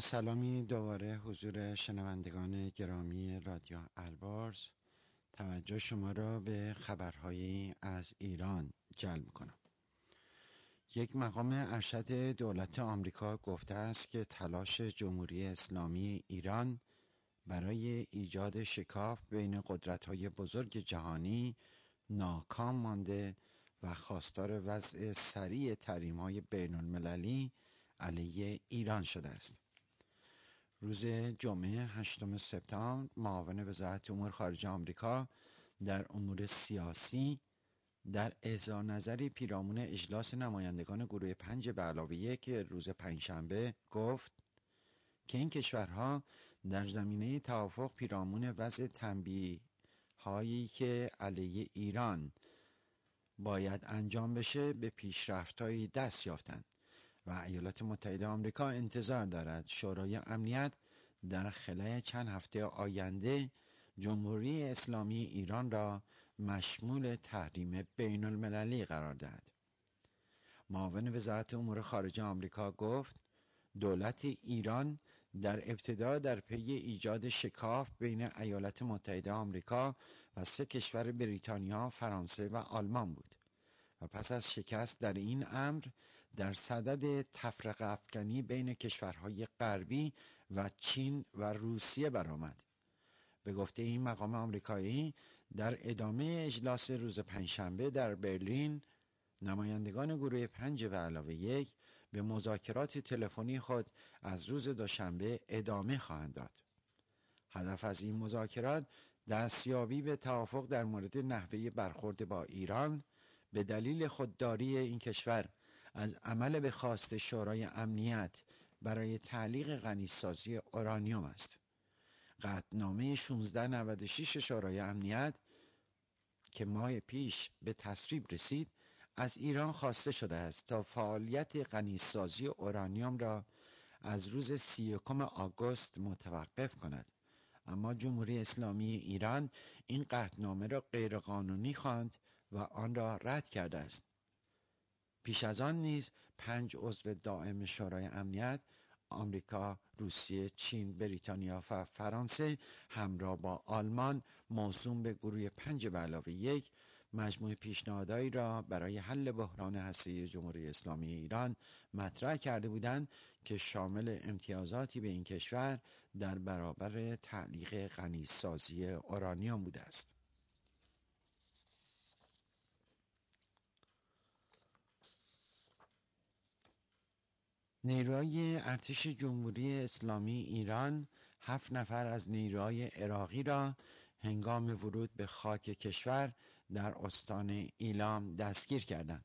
سلامی دوباره حضور شنوندگان گرامی رادیو البارز توجه شما را به خبرهایی از ایران جلب کنم یک مقام ارشد دولت آمریکا گفته است که تلاش جمهوری اسلامی ایران برای ایجاد شکاف بین قدرت‌های بزرگ جهانی ناکام مانده و خواستار وضع سریع تحریم‌های بین المللی علیه ایران شده است. روز جمعه 8 سپتامبر معاون وزارت امور خارجه آمریکا در امور سیاسی. در اظهار نظری پیرامون اجلاس نمایندگان گروه پنج به علاوه یک روز پنجشنبه گفت که این کشورها در زمینه توافق پیرامون وضع تنبیه هایی که علیه ایران باید انجام بشه به پیشرفتهایی دست یافتند. و ایالات متحده آمریکا انتظار دارد شورای امنیت در خلال چند هفته آینده جمهوری اسلامی ایران را مشمول تحریم بین المللی قرار دهد. معاون وزارت امور خارجه آمریکا گفت دولت ایران در ابتدا در پی ایجاد شکاف بین ایالات متحده آمریکا و سه کشور بریتانیا، فرانسه و آلمان بود و پس از شکست در این امر در صدد تفرق افکنی بین کشورهای غربی و چین و روسیه برآمد. به گفته این مقام آمریکایی در ادامه اجلاس روز پنجشنبه در برلین نمایندگان گروه پنج و علاوه یک به مذاکرات تلفنی خود از روز دوشنبه ادامه خواهند داد. هدف از این مذاکرات دستیابی به توافق در مورد نحوه برخورد با ایران به دلیل خودداری این کشور از عمل به خواست شورای امنیت برای تعلیق غنیسازی اورانیوم است. قطنامه 1696 شورای امنیت که ماه پیش به تصویب رسید از ایران خواسته شده است تا فعالیت غنیسازی اورانیوم را از روز 31 آگوست متوقف کند اما جمهوری اسلامی ایران این قطعنامه را غیرقانونی خواند و آن را رد کرده است پیش از آن نیز پنج عضو دائم شورای امنیت آمریکا، روسیه، چین، بریتانیا و فرانسه همراه با آلمان موسوم به گروه پنج به علاوه یک مجموع پیشنهادهایی را برای حل بحران هسته جمهوری اسلامی ایران مطرح کرده بودند که شامل امتیازاتی به این کشور در برابر تعلیق غنیسازی اورانیوم بوده است. نیروهای ارتش جمهوری اسلامی ایران هفت نفر از نیروهای عراقی را هنگام ورود به خاک کشور در استان ایلام دستگیر کردند.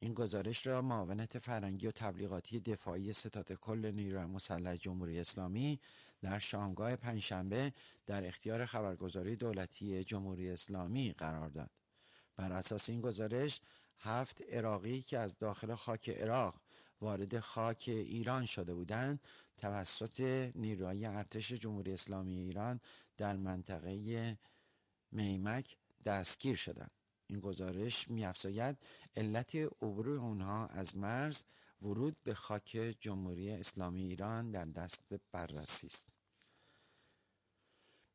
این گزارش را معاونت فرنگی و تبلیغاتی دفاعی ستاد کل نیروی مسلح جمهوری اسلامی در شامگاه پنجشنبه در اختیار خبرگزاری دولتی جمهوری اسلامی قرار داد. بر اساس این گزارش هفت عراقی که از داخل خاک عراق وارد خاک ایران شده بودند توسط نیروهای ارتش جمهوری اسلامی ایران در منطقه میمک دستگیر شدند. این گزارش میافزاید علت عبور آنها از مرز ورود به خاک جمهوری اسلامی ایران در دست بررسی است.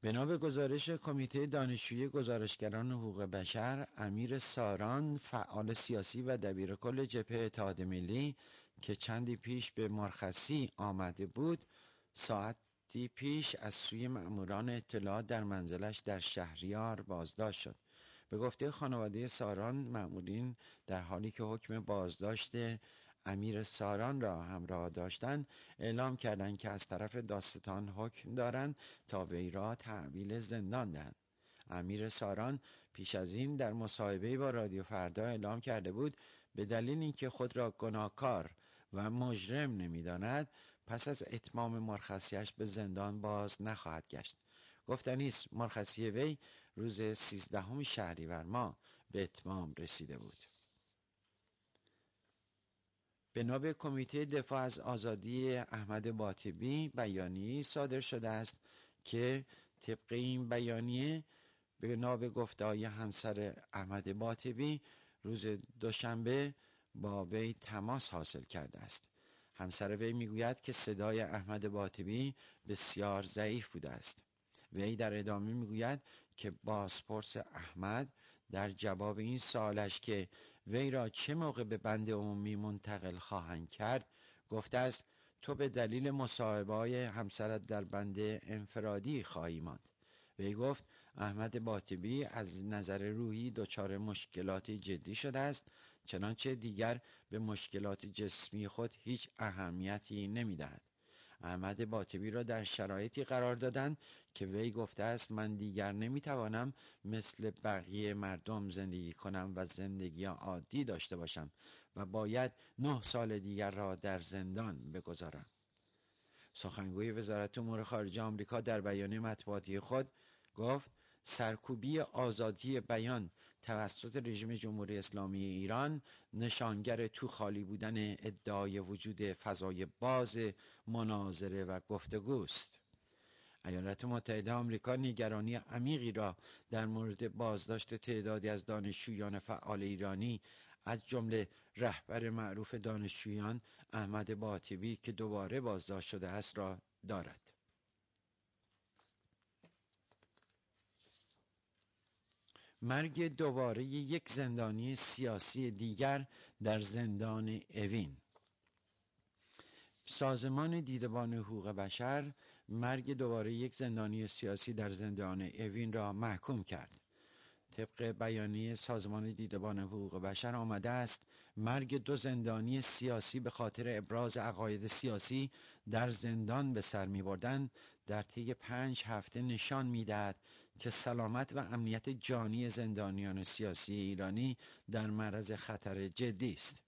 بنا به گزارش کمیته دانشجویی گزارشگران حقوق بشر امیر ساران فعال سیاسی و دبیر کل جبهه اتحاد ملی که چندی پیش به مرخصی آمده بود ساعتی پیش از سوی مأموران اطلاعات در منزلش در شهریار بازداشت شد. به گفته خانواده ساران مأمورین در حالی که حکم بازداشت امیر ساران را همراه داشتند اعلام کردند که از طرف داستان حکم دارند تا وی را تحویل زندان دهند. امیر ساران پیش از این در مصاحبه با رادیو فردا اعلام کرده بود به دلیل اینکه خود را گناهکار و مجرم نمی‌داند پس از اتمام مرخصیش به زندان باز نخواهد گشت. گفتنی است مرخصی وی روز سیزدهم شهریور ماه به اتمام رسیده بود. به کمیته دفاع از آزادی احمد باطبی بیانیه صادر شده است که طبق این بیانیه به گفتهای همسر احمد باطبی روز دوشنبه با وی تماس حاصل کرده است. همسر وی می‌گوید که صدای احمد باطبی بسیار ضعیف بوده است. وی در ادامه می‌گوید که بازپرس احمد در جواب این سالش که وی را چه موقع به بند عمومی منتقل خواهند کرد گفته است تو به دلیل مصاحبه همسرت در بند انفرادی خواهی ماند. وی گفت احمد باطبی از نظر روحی دچار مشکلات جدی شده است. چنانچه دیگر به مشکلات جسمی خود هیچ اهمیتی نمی‌دهد. احمد باطبی را در شرایطی قرار دادند که وی گفته است من دیگر نمی‌توانم مثل بقیه مردم زندگی کنم و زندگی عادی داشته باشم و باید نه سال دیگر را در زندان بگذارم. سخنگوی وزارت امور خارجه آمریکا در بیانیه مطبوعاتی خود گفت سرکوبی آزادی بیان توسط رژیم جمهوری اسلامی ایران نشانگر تو خالی بودن ادعای وجود فضای باز مناظره و گفتگوست. ایالات متحده آمریکا نگرانی عمیقی را در مورد بازداشت تعدادی از دانشجویان فعال ایرانی از جمله رهبر معروف دانشجویان احمد باطبی که دوباره بازداشت شده است را دارد. مرگ دوباره یک زندانی سیاسی دیگر در زندان اوین. سازمان دیدبان حقوق بشر مرگ دوباره یک زندانی سیاسی در زندان اوین را محکوم کرد. طبق بیانیه سازمان دیدبان حقوق بشر آمده است مرگ دو زندانی سیاسی به خاطر ابراز عقاید سیاسی در زندان به سر می بردن در طی پنج هفته نشان می دهد که سلامت و امنیت جانی زندانیان سیاسی ایرانی در معرض خطر جدی است.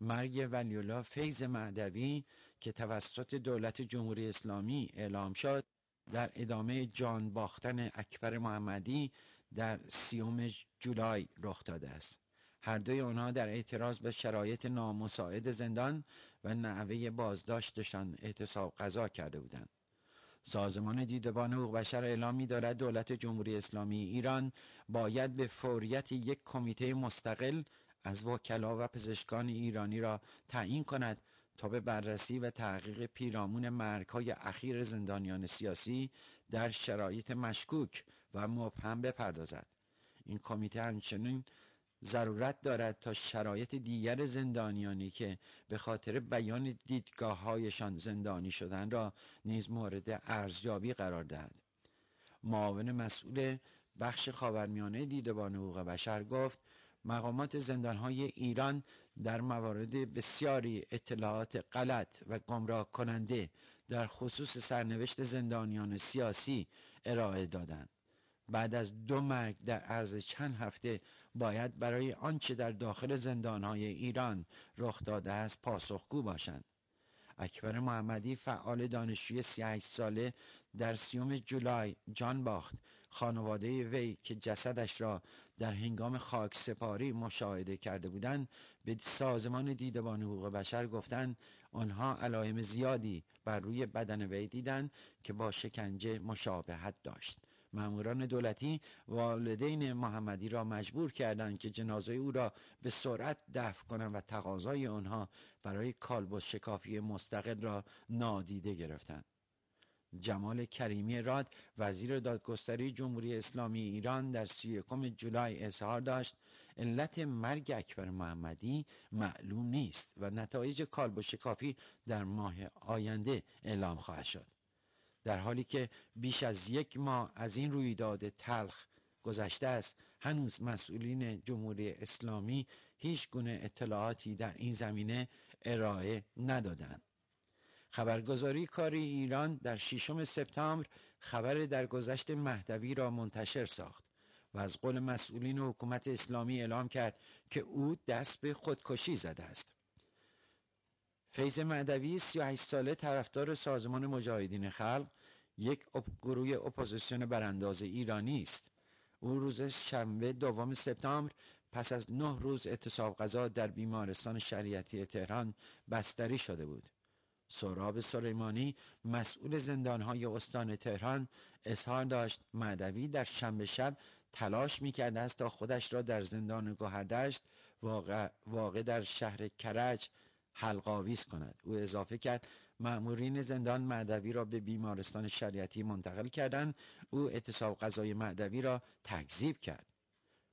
مرگ ولیولا فیض معدوی که توسط دولت جمهوری اسلامی اعلام شد در ادامه جان باختن اکبر محمدی در سیوم جولای رخ داده است. هر دوی آنها در اعتراض به شرایط نامساعد زندان و نحوه بازداشتشان اعتصاب قضا کرده بودند. سازمان دیدبان حقوق بشر اعلام می دارد دولت جمهوری اسلامی ایران باید به فوریت یک کمیته مستقل از وکلا و پزشکان ایرانی را تعیین کند تا به بررسی و تحقیق پیرامون مرگهای اخیر زندانیان سیاسی در شرایط مشکوک و مبهم بپردازد. این کمیته همچنین ضرورت دارد تا شرایط دیگر زندانیانی که به خاطر بیان دیدگاه هایشان زندانی شدن را نیز مورد ارزیابی قرار دهد معاون مسئول بخش خاورمیانه دیدبان حقوق بشر گفت مقامات زندانهای ایران در موارد بسیاری اطلاعات غلط و گمراه کننده در خصوص سرنوشت زندانیان سیاسی ارائه دادند. بعد از دو مرگ در عرض چند هفته باید برای آنچه در داخل زندانهای ایران رخ داده است پاسخگو باشند. اکبر محمدی فعال دانشجوی 38 ساله در سیوم جولای جان باخت خانواده وی که جسدش را در هنگام خاک سپاری مشاهده کرده بودند به سازمان دیدبان حقوق بشر گفتند آنها علائم زیادی بر روی بدن وی دیدند که با شکنجه مشابهت داشت ماموران دولتی والدین محمدی را مجبور کردند که جنازه او را به سرعت دفع کنند و تقاضای آنها برای کالبد شکافی مستقل را نادیده گرفتند. جمال کریمی راد وزیر دادگستری جمهوری اسلامی ایران در سی جولای اظهار داشت علت مرگ اکبر محمدی معلوم نیست و نتایج کالب شکافی در ماه آینده اعلام خواهد شد. در حالی که بیش از یک ماه از این رویداد تلخ گذشته است هنوز مسئولین جمهوری اسلامی هیچ گونه اطلاعاتی در این زمینه ارائه ندادند. خبرگزاری کار ایران در ششم سپتامبر خبر درگذشت مهدوی را منتشر ساخت و از قول مسئولین حکومت اسلامی اعلام کرد که او دست به خودکشی زده است. فیض مهدوی 38 ساله طرفدار سازمان مجاهدین خلق یک گروه اپوزیسیون برانداز ایرانی است. او روز شنبه دوم سپتامبر پس از نه روز اعتصاب غذا در بیمارستان شریعتی تهران بستری شده بود. سراب سلیمانی مسئول زندانهای استان تهران اظهار داشت مدوی در شنبه شب تلاش می‌کرده است تا خودش را در زندان گوهردشت واقع, واقع در شهر کرج حلقاویز کند. او اضافه کرد مأمورین زندان معدوی را به بیمارستان شریعتی منتقل کردند. او اعتصاب غذای معدوی را تکذیب کرد.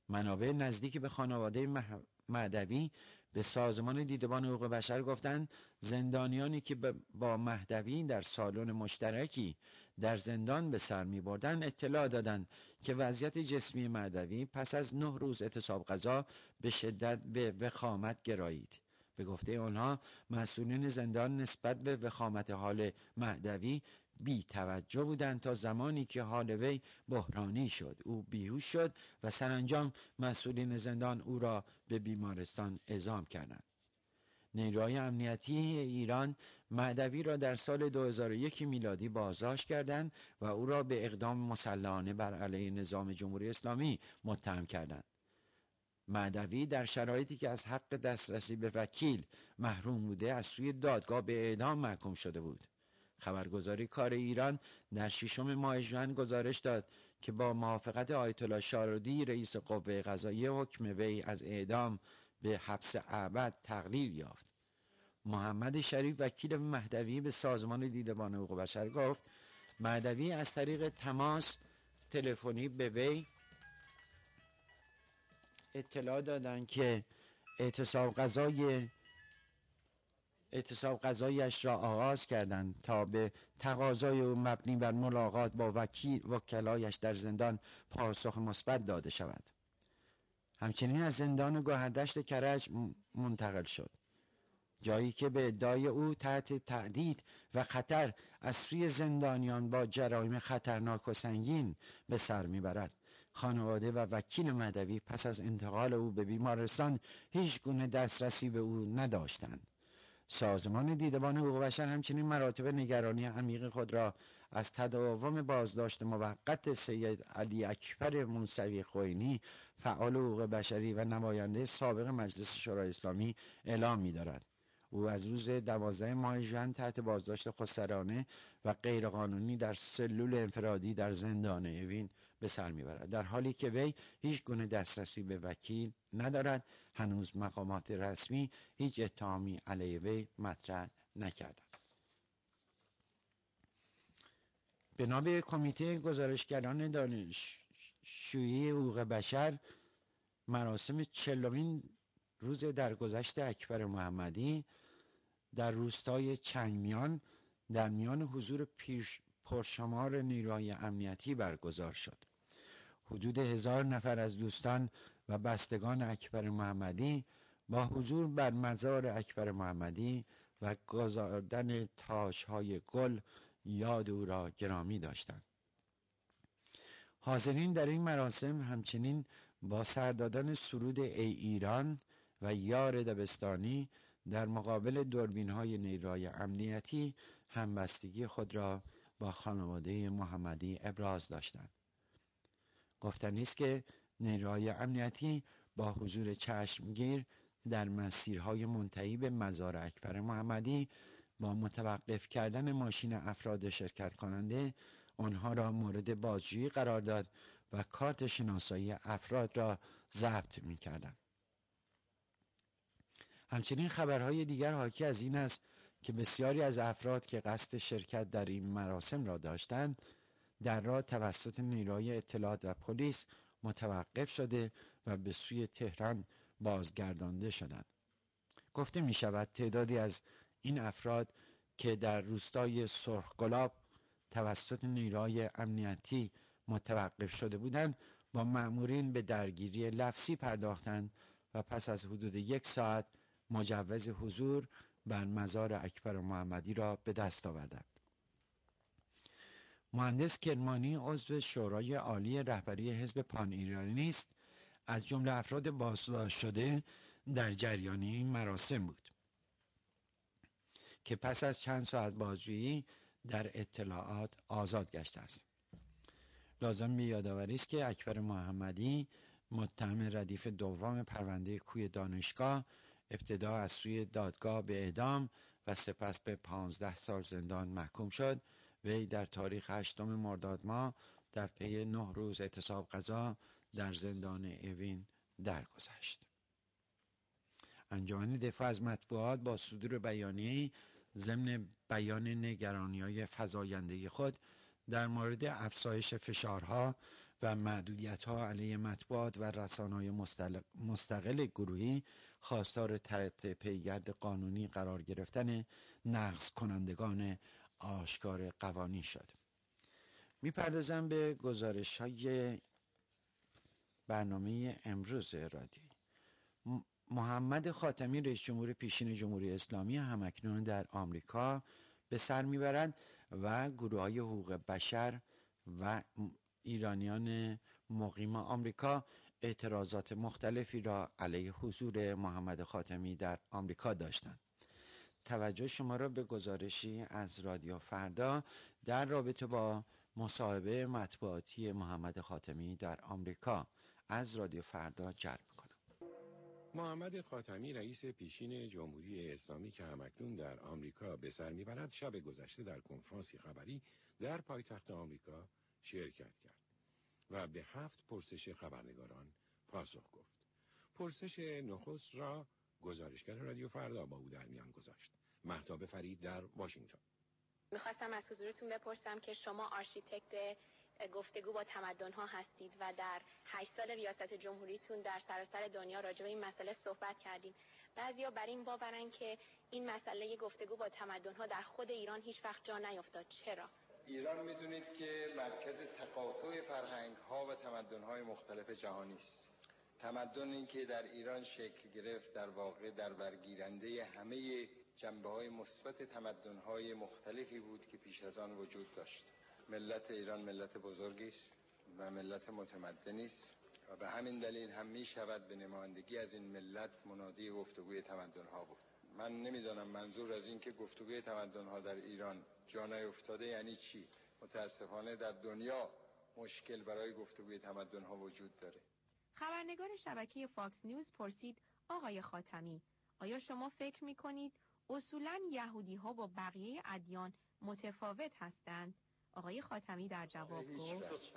منابع نزدیک به خانواده معدوی به سازمان دیدبان حقوق بشر گفتند زندانیانی که با مهدوی در سالن مشترکی در زندان به سر می بردن اطلاع دادند که وضعیت جسمی مهدوی پس از نه روز اعتصاب غذا به شدت به وخامت گرایید. به گفته آنها مسئولین زندان نسبت به وخامت حال مهدوی بی توجه بودند تا زمانی که حال وی بحرانی شد او بیهوش شد و سرانجام مسئولین زندان او را به بیمارستان اعزام کردند نیروهای امنیتی ایران معدوی را در سال 2001 میلادی بازداشت کردند و او را به اقدام مسلحانه بر علیه نظام جمهوری اسلامی متهم کردند. معدوی در شرایطی که از حق دسترسی به وکیل محروم بوده از سوی دادگاه به اعدام محکوم شده بود. خبرگزاری کار ایران در ششم ماه ژوئن گزارش داد که با موافقت آیت الله شارودی رئیس قوه قضاییه حکم وی از اعدام به حبس ابد تقلیل یافت. محمد شریف وکیل مهدوی به سازمان دیدبان حقوق بشر گفت مهدوی از طریق تماس تلفنی به وی اطلاع دادند که اعتصاب غذای اعتصاب غذایش را آغاز کردند تا به تقاضای او مبنی بر ملاقات با وکیل وکلایش در زندان پاسخ مثبت داده شود. همچنین از زندان گوهردشت کرج منتقل شد. جایی که به ادعای او تحت تعدید و خطر از سوی زندانیان با جرایم خطرناک و سنگین به سر می‌برد. خانواده و وکیل مدوی پس از انتقال او به بیمارستان هیچ گونه دسترسی به او نداشتند سازمان دیدبان حقوق بشر همچنین مراتب نگرانی عمیق خود را از تداوم بازداشت موقت سید علی اکبر منصوی خوینی فعال حقوق بشری و نماینده سابق مجلس شورای اسلامی اعلام می دارد. او از روز دوازده ماه ژوئن تحت بازداشت خسرانه و غیرقانونی در سلول انفرادی در زندان اوین به سر می‌برد. در حالی که وی هیچ گونه دسترسی به وکیل ندارد هنوز مقامات رسمی هیچ اتهامی علیه وی مطرح نکردند. بنا به کمیته گزارشگران دانشجویی حقوق بشر مراسم چلومین روز درگذشت اکبر محمدی در روستای چنگمیان در میان حضور پیش پرشمار نیروهای امنیتی برگزار شد. حدود هزار نفر از دوستان و بستگان اکبر محمدی با حضور بر مزار اکبر محمدی و گذاردن تاش های گل یاد او را گرامی داشتند حاضرین در این مراسم همچنین با سردادن سرود ای ایران و یار دبستانی در مقابل دوربین های نیروهای امنیتی همبستگی خود را با خانواده محمدی ابراز داشتند. گفتنی است که نیروهای امنیتی با حضور چشمگیر در مسیرهای منتهی به مزار اکبر محمدی با متوقف کردن ماشین افراد شرکت کننده آنها را مورد بازجویی قرار داد و کارت شناسایی افراد را ضبط می. همچنین خبرهای دیگر حاکی از این است که بسیاری از افراد که قصد شرکت در این مراسم را داشتند در راه توسط نیروهای اطلاعات و پلیس متوقف شده و به سوی تهران بازگردانده شدند. گفته می شود تعدادی از این افراد که در روستای سرخگلاب توسط نیروهای امنیتی متوقف شده بودند با مأمورین به درگیری لفظی پرداختند و پس از حدود یک ساعت مجوز حضور بر مزار اکبر محمدی را به دست آوردند. مهندس کرمانی عضو شورای عالی رهبری حزب پان ایرانی است از جمله افراد بازداشت شده در جریان این مراسم بود. که پس از چند ساعت بازجویی در اطلاعات آزاد گشته است. لازم به یادآوری است که اکبر محمدی متهم ردیف دوم پرونده کوی دانشگاه ابتدا از سوی دادگاه به اعدام و سپس به پانزده سال زندان محکوم شد. وی در تاریخ هشتم مرداد ماه در پی نه روز اعتصاب قضا در زندان اوین درگذشت. انجمن دفاع از مطبوعات با صدور بیانیه ضمن بیان نگرانی های فضاینده خود در مورد افزایش فشارها و معدودیت ها علیه مطبوعات و رسانه مستقل گروهی خواستار تحت پیگرد قانونی قرار گرفتن نقض کنندگان آشکار قوانی شد. می‌پردازم به گزارش های برنامه امروز رادی محمد خاتمی رئیس جمهور پیشین جمهوری اسلامی همکنون در آمریکا به سر می‌برند و گروه های حقوق بشر و ایرانیان مقیم آمریکا اعتراضات مختلفی را علیه حضور محمد خاتمی در آمریکا داشتند. توجه شما را به گزارشی از رادیو فردا در رابطه با مصاحبه مطبوعاتی محمد خاتمی در آمریکا از رادیو فردا جلب کنم. محمد خاتمی رئیس پیشین جمهوری اسلامی که همکنون در آمریکا به سر می‌برد شب گذشته در کنفرانسی خبری در پایتخت آمریکا شرکت کرد و به هفت پرسش خبرنگاران پاسخ گفت. پرسش نخست را گزارشگر رادیو فردا با او در میان گذاشت. مهتاب فرید در واشنگتن. می‌خواستم از حضورتون بپرسم که شما آرشیتکت گفتگو با تمدن ها هستید و در هشت سال ریاست جمهوریتون در سراسر دنیا راجع به این مسئله صحبت کردیم. بعضیا بر این باورن که این مسئله گفتگو با تمدن ها در خود ایران هیچ وقت جا نیفتاد. چرا؟ ایران می‌دونید که مرکز تقاطع فرهنگ ها و تمدن های مختلف جهانی است. تمدنی که در ایران شکل گرفت در واقع در برگیرنده همه جنبه های مثبت تمدن های مختلفی بود که پیش از آن وجود داشت. ملت ایران ملت بزرگی است و ملت متمدنی است و به همین دلیل هم می شود به نمایندگی از این ملت منادی گفتگوی تمدن ها بود. من نمی‌دانم منظور از این که گفتگوی تمدن ها در ایران جا نیفتاده یعنی چی؟ متاسفانه در دنیا مشکل برای گفتگوی تمدن ها وجود داره. خبرنگار شبکه فاکس نیوز پرسید آقای خاتمی آیا شما فکر می کنید اصولا یهودی ها با بقیه ادیان متفاوت هستند؟ آقای خاتمی در جواب گفت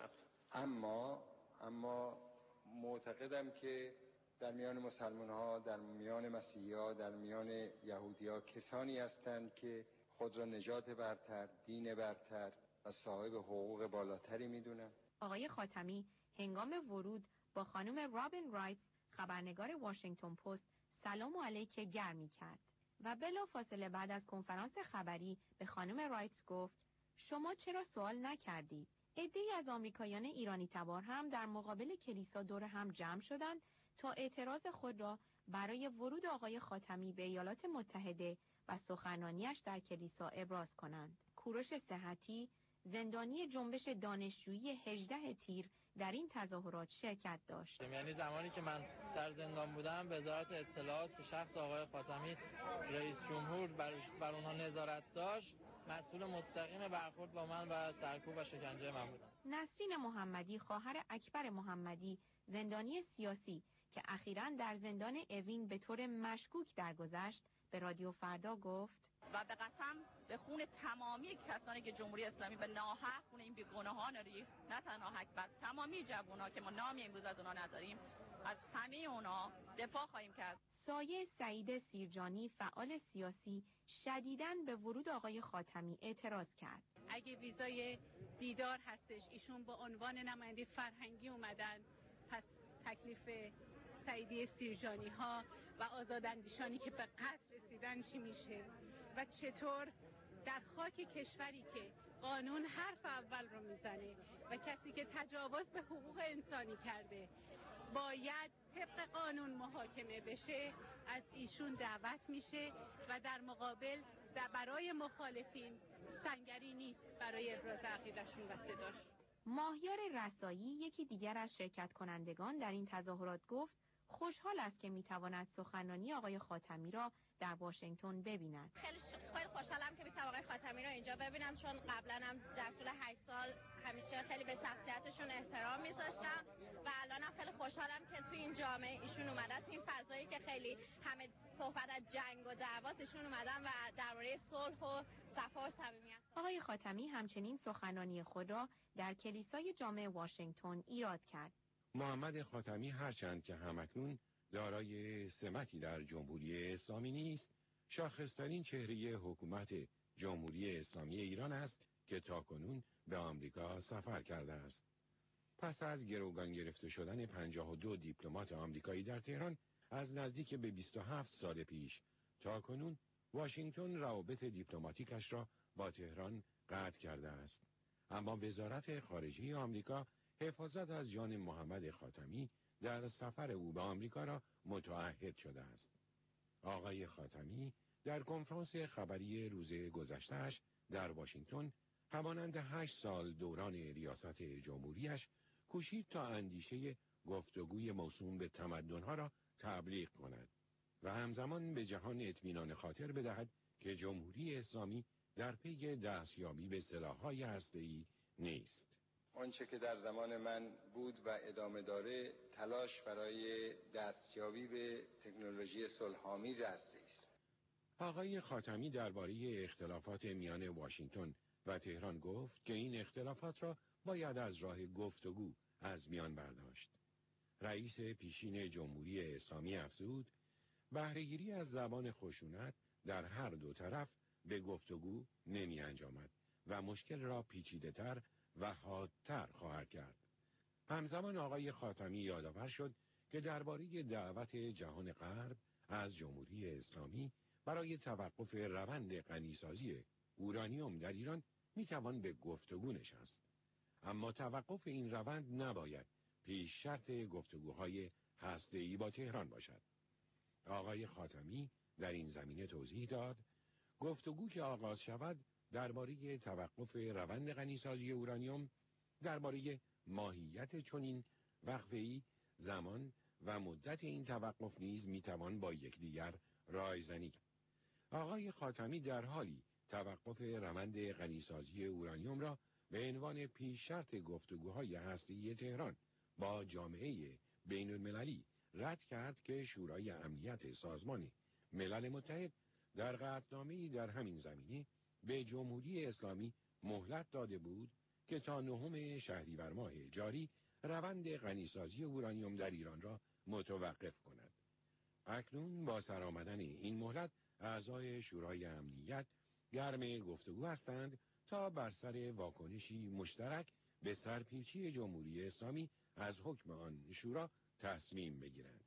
اما اما معتقدم که در میان مسلمان ها در میان مسیحی ها در میان یهودی ها کسانی هستند که خود را نجات برتر دین برتر و صاحب حقوق بالاتری می‌دونن آقای خاتمی هنگام ورود با خانم رابین رایتس خبرنگار واشنگتن پست سلام و علیک گرمی کرد و بلا فاصله بعد از کنفرانس خبری به خانم رایتس گفت شما چرا سوال نکردید؟ عدهای از آمریکایان ایرانی تبار هم در مقابل کلیسا دور هم جمع شدند تا اعتراض خود را برای ورود آقای خاتمی به ایالات متحده و سخنرانیش در کلیسا ابراز کنند. کوروش صحتی زندانی جنبش دانشجویی 18 تیر در این تظاهرات شرکت داشت. یعنی زمانی که من در زندان بودم وزارت اطلاعات که شخص آقای خاتمی رئیس جمهور بر, بر اونها نظارت داشت مسئول مستقیم برخورد با من و سرکوب و شکنجه من بودم. نسرین محمدی خواهر اکبر محمدی زندانی سیاسی که اخیرا در زندان اوین به طور مشکوک درگذشت به رادیو فردا گفت و به قسم به خون تمامی کسانی که جمهوری اسلامی به ناحق خون این بیگناهان ریخت نه تنها حکبت تمامی جوونا که ما نامی امروز از اونا نداریم از همه اونا دفاع خواهیم کرد. سایه سعید سیرجانی فعال سیاسی شدیداً به ورود آقای خاتمی اعتراض کرد. اگه ویزای دیدار هستش ایشون با عنوان نماینده فرهنگی اومدن پس تکلیف سعیدی سیرجانی ها و آزاداندیشانی که به قتل رسیدن چی میشه؟ و چطور در خاک کشوری که قانون حرف اول رو می‌زنه و کسی که تجاوز به حقوق انسانی کرده باید طبق قانون محاکمه بشه از ایشون دعوت میشه و در مقابل در برای مخالفین سنگری نیست برای ابراز عقیدشون و صداش. ماهیار رسایی یکی دیگر از شرکت کنندگان در این تظاهرات گفت خوشحال است که می‌تواند سخنرانی آقای خاتمی را در واشنگتن ببیند. خیلی خیلی خوشحالم که می‌تونم آقای خاتمی را اینجا ببینم چون قبلا هم در طول 8 سال همیشه خیلی به شخصیتشون احترام میذاشتم و الانم خیلی خوشحالم که توی این جامعه ایشون اومدن توی این فضایی که خیلی همه صحبت از جنگ و دعواست ایشون اومدن و درباره صلح و صفا و صمیمیت آقای خاتمی همچنین سخنرانی خود را در کلیسای جامع واشنگتن ایراد کرد. محمد خاتمی هرچند که همکنون دارای سمتی در جمهوری اسلامی نیست. شاخصترین چهره حکومت جمهوری اسلامی ایران است که تاکنون به آمریکا سفر کرده است. پس از گروگان گرفته شدن 52 دیپلمات آمریکایی در تهران از نزدیک به 27 سال پیش تاکنون واشنگتن روابط دیپلماتیکش را با تهران قطع کرده است. اما وزارت خارجه آمریکا حفاظت از جان محمد خاتمی در سفر او به آمریکا را متعهد شده است. آقای خاتمی در کنفرانس خبری روز گذشتهش در واشنگتن همانند هشت سال دوران ریاست جمهوریش کوشید تا اندیشه گفتگوی موسوم به تمدنها را تبلیغ کند و همزمان به جهان اطمینان خاطر بدهد که جمهوری اسلامی در پی دستیابی به سلاح‌های هسته‌ای نیست. آنچه که در زمان من بود و ادامه داره تلاش برای دستیابی به تکنولوژی صلحآمیز هسته است. آقای خاتمی درباره اختلافات میان واشنگتن و تهران گفت که این اختلافات را باید از راه گفتگو از میان برداشت. رئیس پیشین جمهوری اسلامی افزود بهرهگیری از زبان خشونت در هر دو طرف به گفتگو نمی انجامد و مشکل را پیچیده تر و حادتر خواهد کرد. همزمان آقای خاتمی یادآور شد که درباره دعوت جهان غرب از جمهوری اسلامی برای توقف روند غنیسازی اورانیوم در ایران می‌توان به گفتگو نشست. اما توقف این روند نباید پیش شرط گفتگوهای هسته‌ای با تهران باشد. آقای خاتمی در این زمینه توضیح داد گفتگو که آغاز شود درباره توقف روند غنیسازی اورانیوم درباره ماهیت چنین وقفه‌ای زمان و مدت این توقف نیز می‌توان با یکدیگر رایزنی کرد. آقای خاتمی در حالی توقف روند غنیسازی اورانیوم را به عنوان پیش شرط گفتگوهای هستی تهران با جامعه بین المللی رد کرد که شورای امنیت سازمان ملل متحد در قطنامه‌ای در همین زمینه به جمهوری اسلامی مهلت داده بود که تا نهم شهریور ماه جاری روند غنیسازی اورانیوم در ایران را متوقف کند. اکنون با سرآمدن این مهلت اعضای شورای امنیت گرم گفتگو هستند تا بر سر واکنشی مشترک به سرپیچی جمهوری اسلامی از حکم آن شورا تصمیم بگیرند.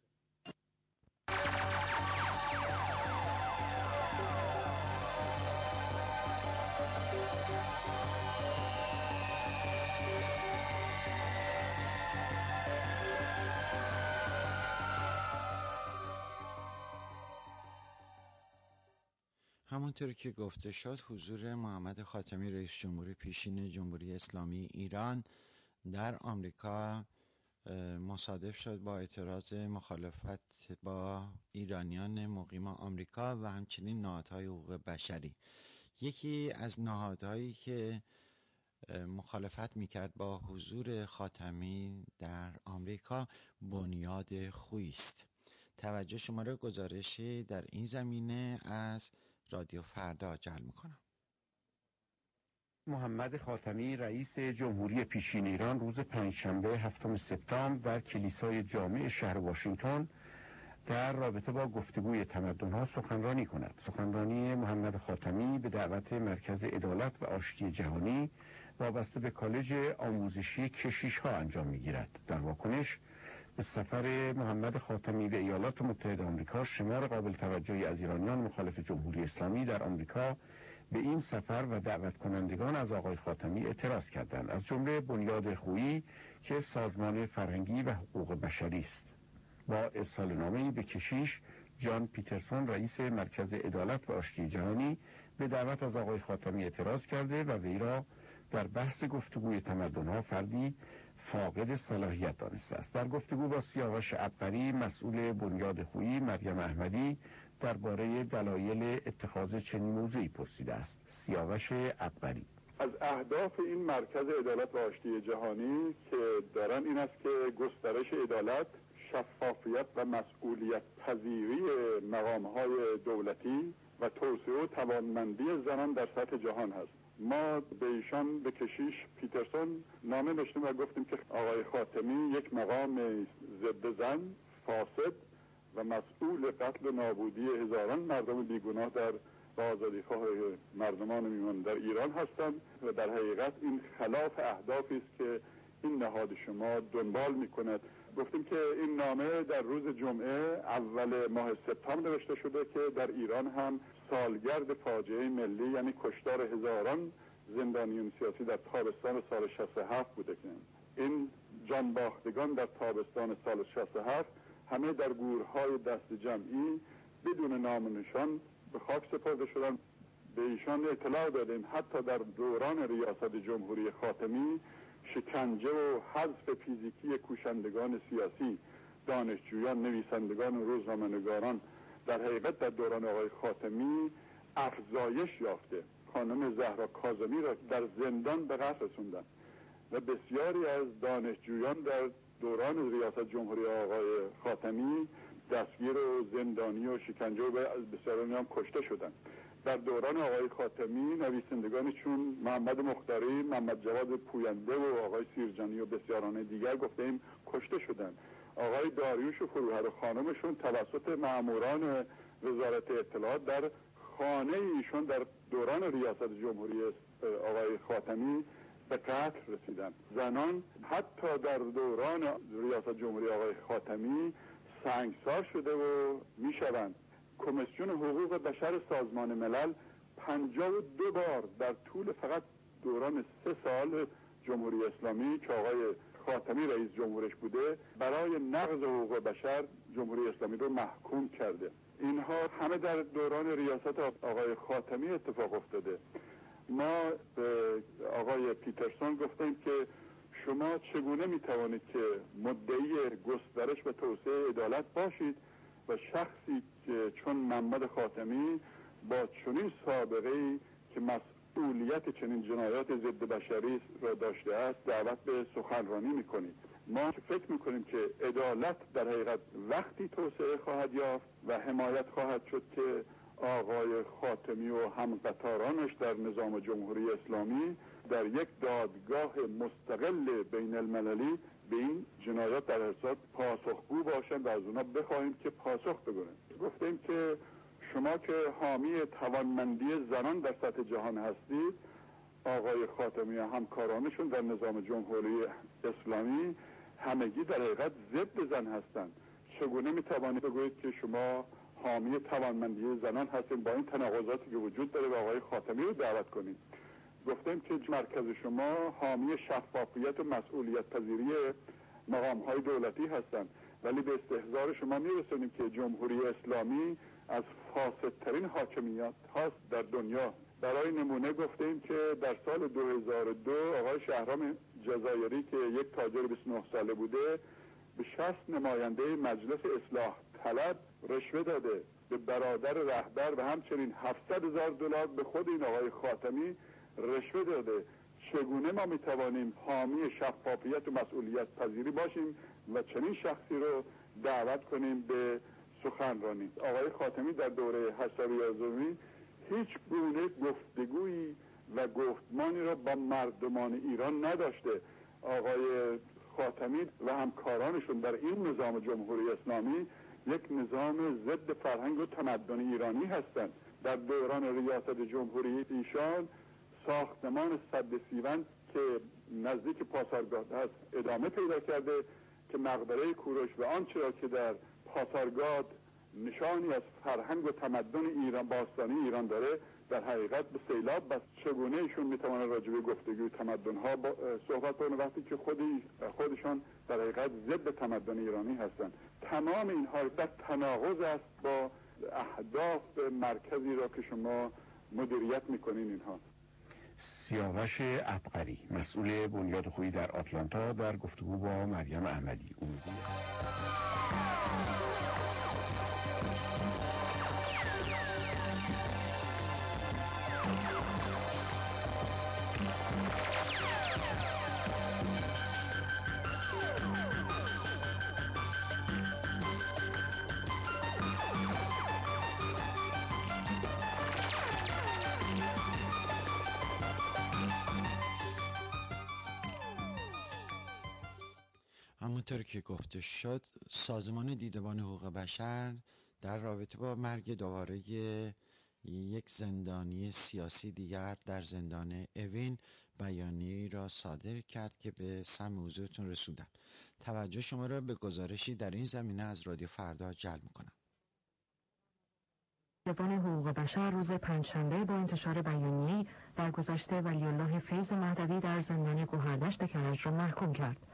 همانطور که گفته شد حضور محمد خاتمی رئیس جمهوری پیشین جمهوری اسلامی ایران در آمریکا مصادف شد با اعتراض مخالفت با ایرانیان مقیم آمریکا و همچنین نهادهای حقوق بشری. یکی از نهادهایی که مخالفت می‌کرد با حضور خاتمی در آمریکا بنیاد خویی است. توجه شما را گزارشی در این زمینه از رادیو فردا جلب می‌کنم. محمد خاتمی رئیس جمهوری پیشین ایران روز پنجشنبه هفتم سپتامبر در کلیسای جامع شهر واشنگتن در رابطه با گفتگوی تمدنها سخنرانی کند. سخنرانی محمد خاتمی به دعوت مرکز عدالت و آشتی جهانی وابسته به کالج آموزشی کشیش ها انجام می گیرد در واکنش به سفر محمد خاتمی به ایالات متحده آمریکا شمار قابل توجهی از ایرانیان مخالف جمهوری اسلامی در آمریکا به این سفر و دعوت کنندگان از آقای خاتمی اعتراض کردند. از جمله بنیاد خویی که سازمان فرهنگی و حقوق بشری است. با ارسال نامه‌ای به کشیش جان پیترسون رئیس مرکز عدالت و آشتی جهانی به دعوت از آقای خاتمی اعتراض کرده و وی را در بحث گفتگوی تمدنها فردی فاقد صلاحیت دانسته است. در گفتگو با سیاوش عبقری مسئول بنیاد خویی مریم احمدی درباره دلایل اتخاذ چنین موضوعی پرسیده است. سیاوش عبقری از اهداف این مرکز عدالت و آشتی جهانی که دارن این است که گسترش عدالت شفافیت و مسئولیت پذیری مقام های دولتی و توسعه و توانمندی زنان در سطح جهان هست. ما به ایشان به کشیش پیترسون نامه نوشتیم و گفتیم که آقای خاتمی یک مقام ضد زن فاسد و مسئول قتل و نابودی هزاران مردم بیگناه در آزادی خواه مردمان میمون در ایران هستند و در حقیقت این خلاف اهدافی است که این نهاد شما دنبال می کند گفتیم که این نامه در روز جمعه اول ماه سپتامبر نوشته شده که در ایران هم سالگرد فاجعه ملی یعنی کشتار هزاران زندانیون سیاسی در تابستان سال 67 بوده که این جانباختگان در تابستان سال 67 همه در گورهای دست جمعی بدون نام نشان به خاک سپرده شدن به ایشان اطلاع دادیم حتی در دوران ریاست جمهوری خاتمی شکنجه و حذف فیزیکی کوشندگان سیاسی دانشجویان نویسندگان و روزنامه‌نگاران در حقیقت در دوران آقای خاتمی افزایش یافته. خانم زهرا کازمی را در زندان به قتل رسوندن و بسیاری از دانشجویان در دوران ریاست جمهوری آقای خاتمی دستگیر و زندانی و شکنجه و بسیارانی هم کشته شدند در دوران آقای خاتمی نویسندگانی چون محمد مختاری محمد جواد پوینده و آقای سیرجانی و بسیاران دیگر گفته ایم کشته شدند آقای داریوش و فروهر خانمشون توسط معموران وزارت اطلاعات در خانه ایشون در دوران ریاست جمهوری آقای خاتمی به قتل رسیدن. زنان حتی در دوران ریاست جمهوری آقای خاتمی سنگسار شده و می‌شوند. کمیسیون حقوق بشر سازمان ملل پنجاه و دو بار در طول فقط دوران سه سال جمهوری اسلامی که آقای خاتمی رئیس جمهورش بوده برای نقض حقوق بشر جمهوری اسلامی رو محکوم کرده. اینها همه در دوران ریاست آقای خاتمی اتفاق افتاده. ما به آقای پیترسون گفتیم که شما چگونه می توانید که مدعی گسترش و توسعه عدالت باشید و شخصی که چون محمد خاتمی با چنین سابقه ای که مسئولیت چنین جنایات ضد بشری را داشته است دعوت به سخنرانی می‌کنید. ما فکر می‌کنیم که عدالت در حقیقت وقتی توسعه خواهد یافت و حمایت خواهد شد که آقای خاتمی و همقطارانش در نظام جمهوری اسلامی در یک دادگاه مستقل بین المللی به این جنایات در حساب پاسخگو باشند و از اونا بخواهیم که پاسخ بگورن گفتیم که شما که حامی توانمندی زنان در سطح جهان هستید آقای خاتمی و همکارانشون در نظام جمهوری اسلامی همگی در حقیقت ضد زن هستند. چگونه می توانید بگویید که شما حامی توانمندی زنان هستیم با این تناقضاتی که وجود داره و آقای خاتمی رو دعوت کنید؟ گفتیم که مرکز شما حامی شفافیت و مسئولیت پذیری مقام های دولتی هستند. ولی به استحضار شما میرسونیم که جمهوری اسلامی از فاسدترین حاکمیت هاست در دنیا. برای نمونه گفتیم که در سال 2002 آقای شهرام جزایری که یک تاجر 29 ساله بوده به 60 نماینده مجلس اصلاح طلب رشوه داده. به برادر رهبر و همچنین 700 هزار دلار به خود این آقای خاتمی رشوه داده. چگونه ما می‌توانیم حامی شفافیت و مسئولیت پذیری باشیم و چنین شخصی رو دعوت کنیم به سخنرانی آقای خاتمی در دوره حسابی ازمی هیچ گونه گفتگویی و گفتمانی را با مردمان ایران نداشته. آقای خاتمی و همکارانشون در این نظام جمهوری اسلامی یک نظام ضد فرهنگ و تمدن ایرانی هستند. در دوران ریاست جمهوری ایشان ساختمان صد سیون که نزدیک پاسارگاه هست ادامه پیدا کرده که مقبره کوروش و آنچه را که در پاسارگاد نشانی از فرهنگ و تمدن ایران باستانی ایران داره. در حقیقت به سیلاب بس چگونه ایشون می‌تونه راجع به تمدن ها صحبت کنه وقتی که خودی خودشان در حقیقت ضد تمدن ایرانی هستند. تمام اینها در تناقض است با اهداف مرکزی را که شما مدیریت می‌کنین اینها. سیاوش ابقری مسئول بنیاد خویی در آتلانتا در گفتگو با مریم احمدی. او همونطور که گفته شد سازمان دیدبان حقوق بشر در رابطه با مرگ دوباره یک زندانی سیاسی دیگر در زندان اوین بیانیه را صادر کرد که به سم حضورتون رسوندم. توجه شما را به گزارشی در این زمینه از رادیو فردا جلب می‌کنم. دیدبان حقوق بشر روز پنجشنبه با انتشار بیانیه‌ای در گذشته ولی الله فیض مهدوی در زندان گوهردشت کرج را محکوم کرد.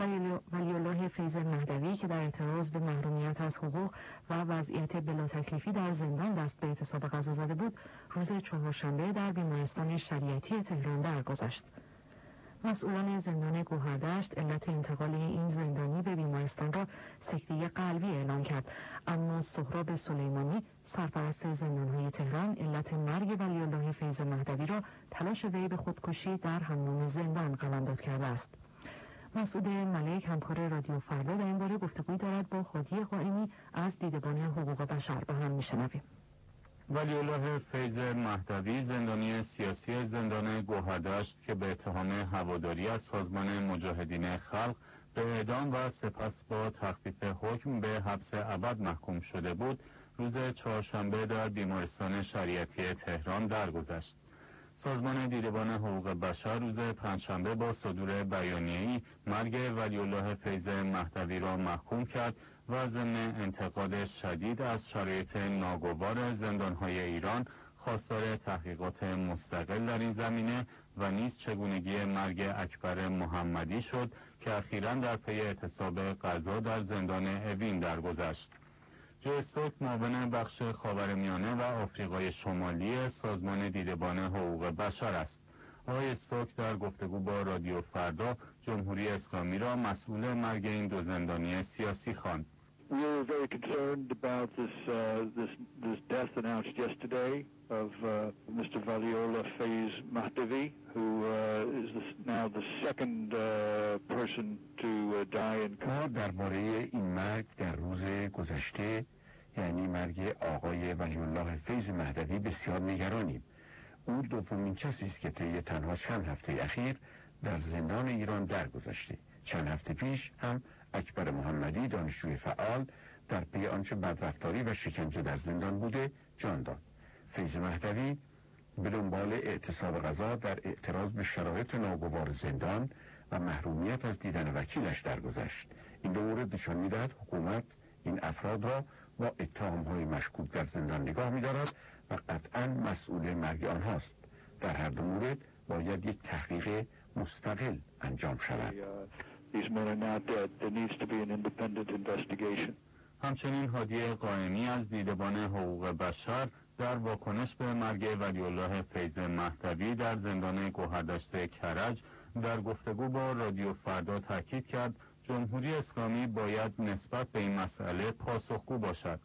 ولی الله فیض مهدوی که در اعتراض به محرومیت از حقوق و وضعیت بلا تکلیفی در زندان دست به اعتصاب غذا زده بود روز چهارشنبه در بیمارستان شریعتی تهران درگذشت. مسئولان زندان گوهردشت علت انتقال این زندانی به بیمارستان را سکته قلبی اعلام کرد. اما سهراب سلیمانی سرپرست زندانهای تهران علت مرگ ولی الله فیض مهدوی را تلاش وی به خودکشی در همون زندان قلمداد کرده است. مسعود ملک همکار رادیو فردا در این باره گفتگوی دارد با حادی قائمی از دیدبان حقوق بشر با هم میشنویم. ولی الله فیض مهدوی زندانی سیاسی زندان گوهردشت که به اتهام هواداری از سازمان مجاهدین خلق به اعدام و سپس با تخفیف حکم به حبس ابد محکوم شده بود روز چهارشنبه در بیمارستان شریعتی تهران درگذشت. سازمان دیدبان حقوق بشر روز پنجشنبه با صدور بیانیه‌ای مرگ ولی الله فیض مهدوی را محکوم کرد و ضمن انتقاد شدید از شرایط ناگوار زندانهای ایران خواستار تحقیقات مستقل در این زمینه و نیز چگونگی مرگ اکبر محمدی شد که اخیرا در پی اعتصاب غذا در زندان اوین درگذشت. جو معاون بخش خاورمیانه و آفریقای شمالی سازمان دیدبان حقوق بشر است. آقای استوک در گفتگو با رادیو فردا جمهوری اسلامی را مسئول مرگ این دو زندانی سیاسی خواند. We were very concerned about this, uh, this, this death announced yesterday of uh, Mr. Valiola Faiz Mahdavi, who uh, is this, now the second uh, person to uh, die in ما درباره این مرگ در روز گذشته یعنی مرگ آقای ولی الله فیض مهدوی بسیار نگرانیم او دومین کسی است که طی تنها چند هفته اخیر در زندان ایران درگذشته چند هفته پیش هم اکبر محمدی دانشجوی فعال در پی آنچه بدرفتاری و شکنجه در زندان بوده جان داد. فیض مهدوی به دنبال اعتصاب غذا در اعتراض به شرایط ناگوار زندان و محرومیت از دیدن وکیلش درگذشت. این دو مورد نشان می‌دهد حکومت این افراد را با اتهام های مشکوک در زندان نگاه میدارد و قطعا مسئول مرگ آنهاست. در هر دو مورد باید یک تحقیق مستقل انجام شود. These men are not dead. There needs to be an independent investigation. همچنین هادی قائمی از دیدبان حقوق بشر در واکنش به مرگ ولی الله فیض مهدوی در زندان گوهردشت کرج در گفتگو با رادیو فردا تاکید کرد جمهوری اسلامی باید نسبت به این مسئله پاسخگو باشد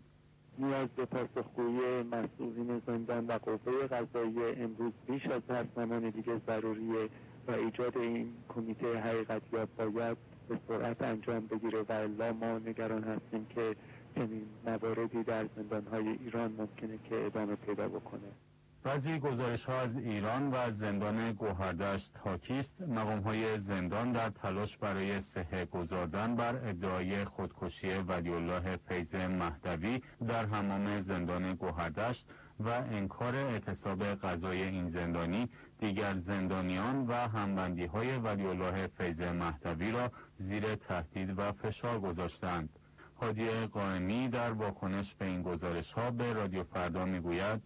نیاز به پاسخگویی مسئولین زندان و قوه قضایی امروز بیش از هر زمان دیگه ضروریه و ایجاد این کمیته حقیقتیاب باید به سرعت انجام بگیره و الا ما نگران هستیم که چنین مواردی در زندانهای ایران ممکنه که ادامه پیدا بکنه. بعضی گزارش ها از ایران و از زندان گوهردشت حاکی است. مقام های زندان در تلاش برای صحه گذاردن بر ادعای خودکشی ولی الله فیض مهدوی در حمام زندان گوهردشت و انکار اعتصاب غذای این زندانی دیگر زندانیان و همبندی های ولی الله فیض مهدوی را زیر تهدید و فشار گذاشتند. هادی قائمی در واکنش به این گزارش ها به رادیو فردا می‌گوید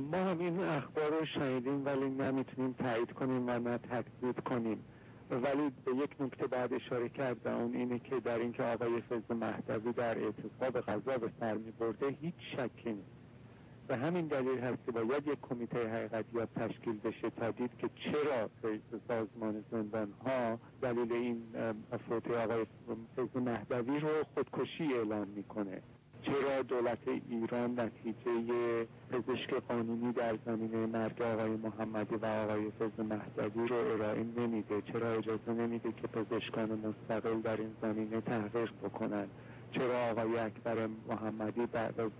ما هم این اخبار رو شنیدیم ولی نمی‌تونیم تایید کنیم و نه تکذیب کنیم. ولی به یک نکته بعد اشاره کرد و اون اینه که در اینکه آقای فیض مهدوی در اعتصاب غذا به سر می برده هیچ شکی نیست. و همین دلیل هست که باید یک کمیته حقیقتیاب تشکیل بشه تا دید که چرا سازمان زندان ها دلیل این فوت آقای فیض مهدوی رو خودکشی اعلام می‌کنه. چرا دولت ایران نتیجه پزشک قانونی در زمینه مرگ آقای محمدی و آقای فضل مهدوی رو ارائه نمیده؟ چرا اجازه نمیده که پزشکان مستقل در این زمینه تحقیق بکنن؟ چرا آقای اکبر محمدی بعد از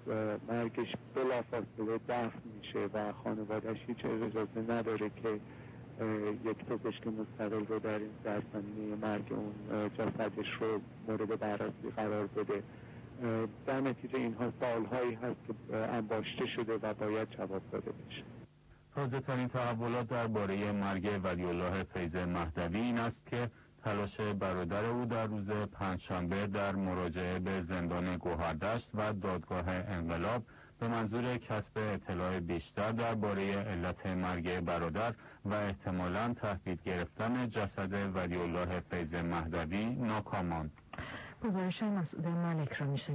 مرگش بلافاصله دفن میشه و خانوادش هیچ اجازه نداره که یک پزشک مستقل رو در این در زمینه مرگ اون جسدش رو مورد بررسی قرار بده. در نتیجه اینها سالهایی هست که انباشته شده و باید جواب داده بشه. تازه ترین تحولات درباره مرگ ولی الله فیض مهدوی این است که تلاش برادر او در روز پنجشنبه در مراجعه به زندان گوهردشت و دادگاه انقلاب به منظور کسب اطلاع بیشتر درباره علت مرگ برادر و احتمالا تحویل گرفتن جسد ولی الله فیض مهدوی ناکامان. گزارش مسعود ملک را میشه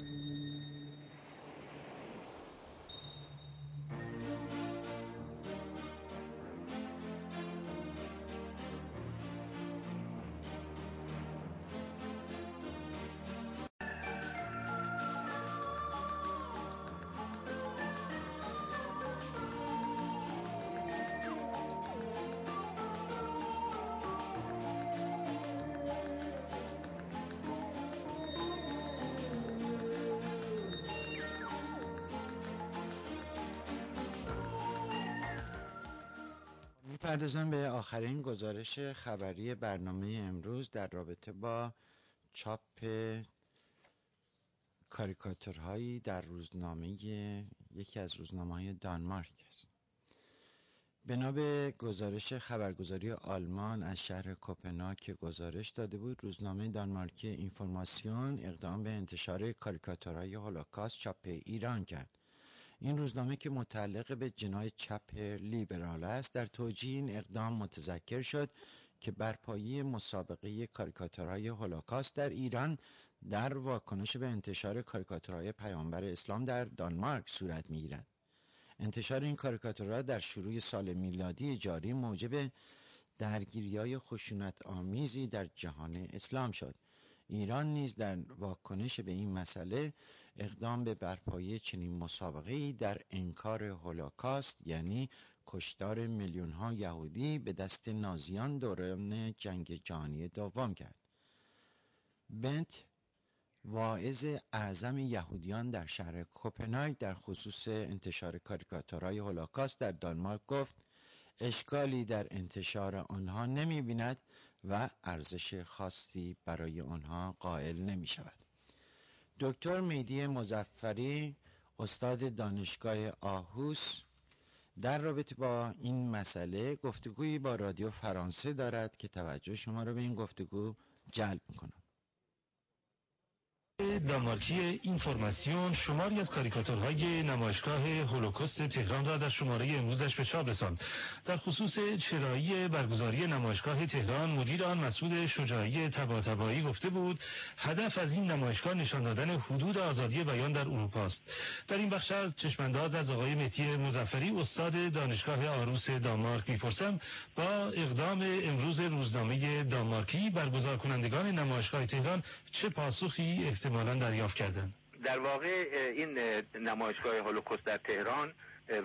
می‌پردازم به آخرین گزارش خبری برنامه امروز در رابطه با چاپ کاریکاتورهایی در روزنامه یکی از روزنامه های دانمارک است. بنا به گزارش خبرگزاری آلمان از شهر کوپنهاگ که گزارش داده بود روزنامه دانمارکی اینفورماسیون اقدام به انتشار کاریکاتورهای هولوکاست چاپ ایران کرد. این روزنامه که متعلق به جنای چپ لیبرال است در توجیه این اقدام متذکر شد که بر پایه مسابقه کاریکاتورهای هولوکاست در ایران در واکنش به انتشار کاریکاتورهای پیامبر اسلام در دانمارک صورت می‌گیرد. انتشار این کاریکاتورها در شروع سال میلادی جاری موجب درگیری های خشونت آمیزی در جهان اسلام شد. ایران نیز در واکنش به این مسئله اقدام به برپایی چنین مسابقه در انکار هولوکاست یعنی کشتار میلیون ها یهودی به دست نازیان دوران جنگ جهانی دوم کرد. بنت واعظ اعظم یهودیان در شهر کوپنهاگ در خصوص انتشار کاریکاتورهای هولوکاست در دانمارک گفت اشکالی در انتشار آنها نمی بیند و ارزش خاصی برای آنها قائل نمی شود دکتر میدی مزفری استاد دانشگاه آهوس در رابطه با این مسئله گفتگویی با رادیو فرانسه دارد که توجه شما را به این گفتگو جلب می‌کنم دانمارکی اینفورماسیون شماری از کاریکاتورهای نمایشگاه هولوکوست تهران را در شماره امروزش به چاپ رساند. در خصوص چرایی برگزاری نمایشگاه تهران مدیر آن مسعود شجاعی تباتبایی گفته بود هدف از این نمایشگاه نشان دادن حدود آزادی بیان در اروپا است. در این بخش از چشمانداز از آقای مهدی مزفری استاد دانشگاه آروس دانمارک می‌پرسم با اقدام امروز روزنامه دانمارکی برگزار کنندگان نمایشگاه تهران چه پاسخی احتمالا دریافت کردن در واقع این نمایشگاه هولوکوست در تهران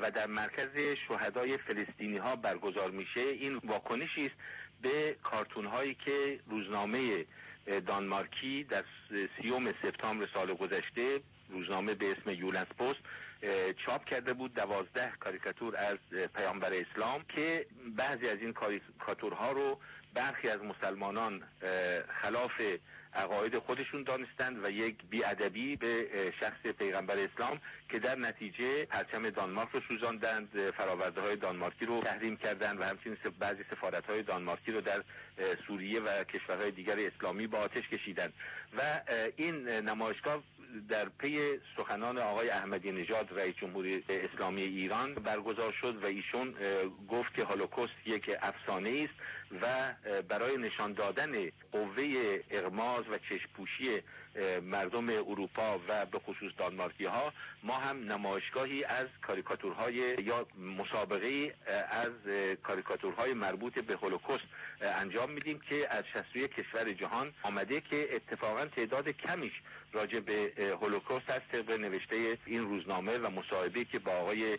و در مرکز شهدای فلسطینی ها برگزار میشه. این واکنشی است به کارتون هایی که روزنامه دانمارکی در سیوم سپتامبر سال گذشته روزنامه به اسم یولنس پست چاپ کرده بود دوازده کاریکاتور از پیامبر اسلام که بعضی از این کاریکاتورها رو برخی از مسلمانان خلاف عقاید خودشون دانستند و یک بیادبی به شخص پیغمبر اسلام که در نتیجه پرچم دانمارک رو سوزاندند فراورده های دانمارکی رو تحریم کردند و همچنین بعضی سفارت های دانمارکی رو در سوریه و کشورهای دیگر اسلامی با آتش کشیدند. و این نمایشگاه در پی سخنان آقای احمدی نژاد رئیس جمهوری اسلامی ایران برگزار شد و ایشون گفت که هولوکوست یک افسانه است و برای نشان دادن قوه اغماز و چشپوشی مردم اروپا و به خصوص دانمارکی ها ما هم نمایشگاهی از کاریکاتورهای یا مسابقه از کاریکاتورهای مربوط به هولوکوست انجام میدیم که از 61 کشور جهان آمده که اتفاقا تعداد کمیش راجع به هولوکوست هست طبق نوشته این روزنامه و مصاحبه که با آقای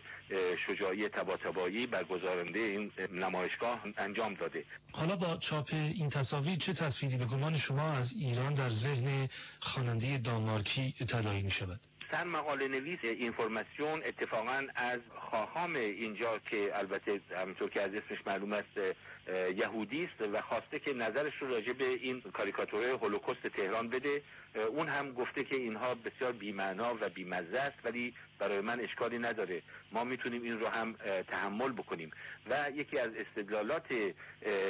شجاعی تباتبایی برگزارنده این نمایشگاه انجام داده حالا با چاپ این تصاویر چه تصویری به گمان شما از ایران در ذهن خواننده دانمارکی تداعی می شود؟ سر مقاله نویس اینفورماسیون اتفاقا از خواهام اینجا که البته همونطور که از اسمش معلوم است یهودی است و خواسته که نظرش رو راجع به این کاریکاتوره هولوکوست تهران بده. اون هم گفته که اینها بسیار بیمعنا و بیمزه است ولی برای من اشکالی نداره. ما می‌تونیم این رو هم تحمل بکنیم. و یکی از استدلالات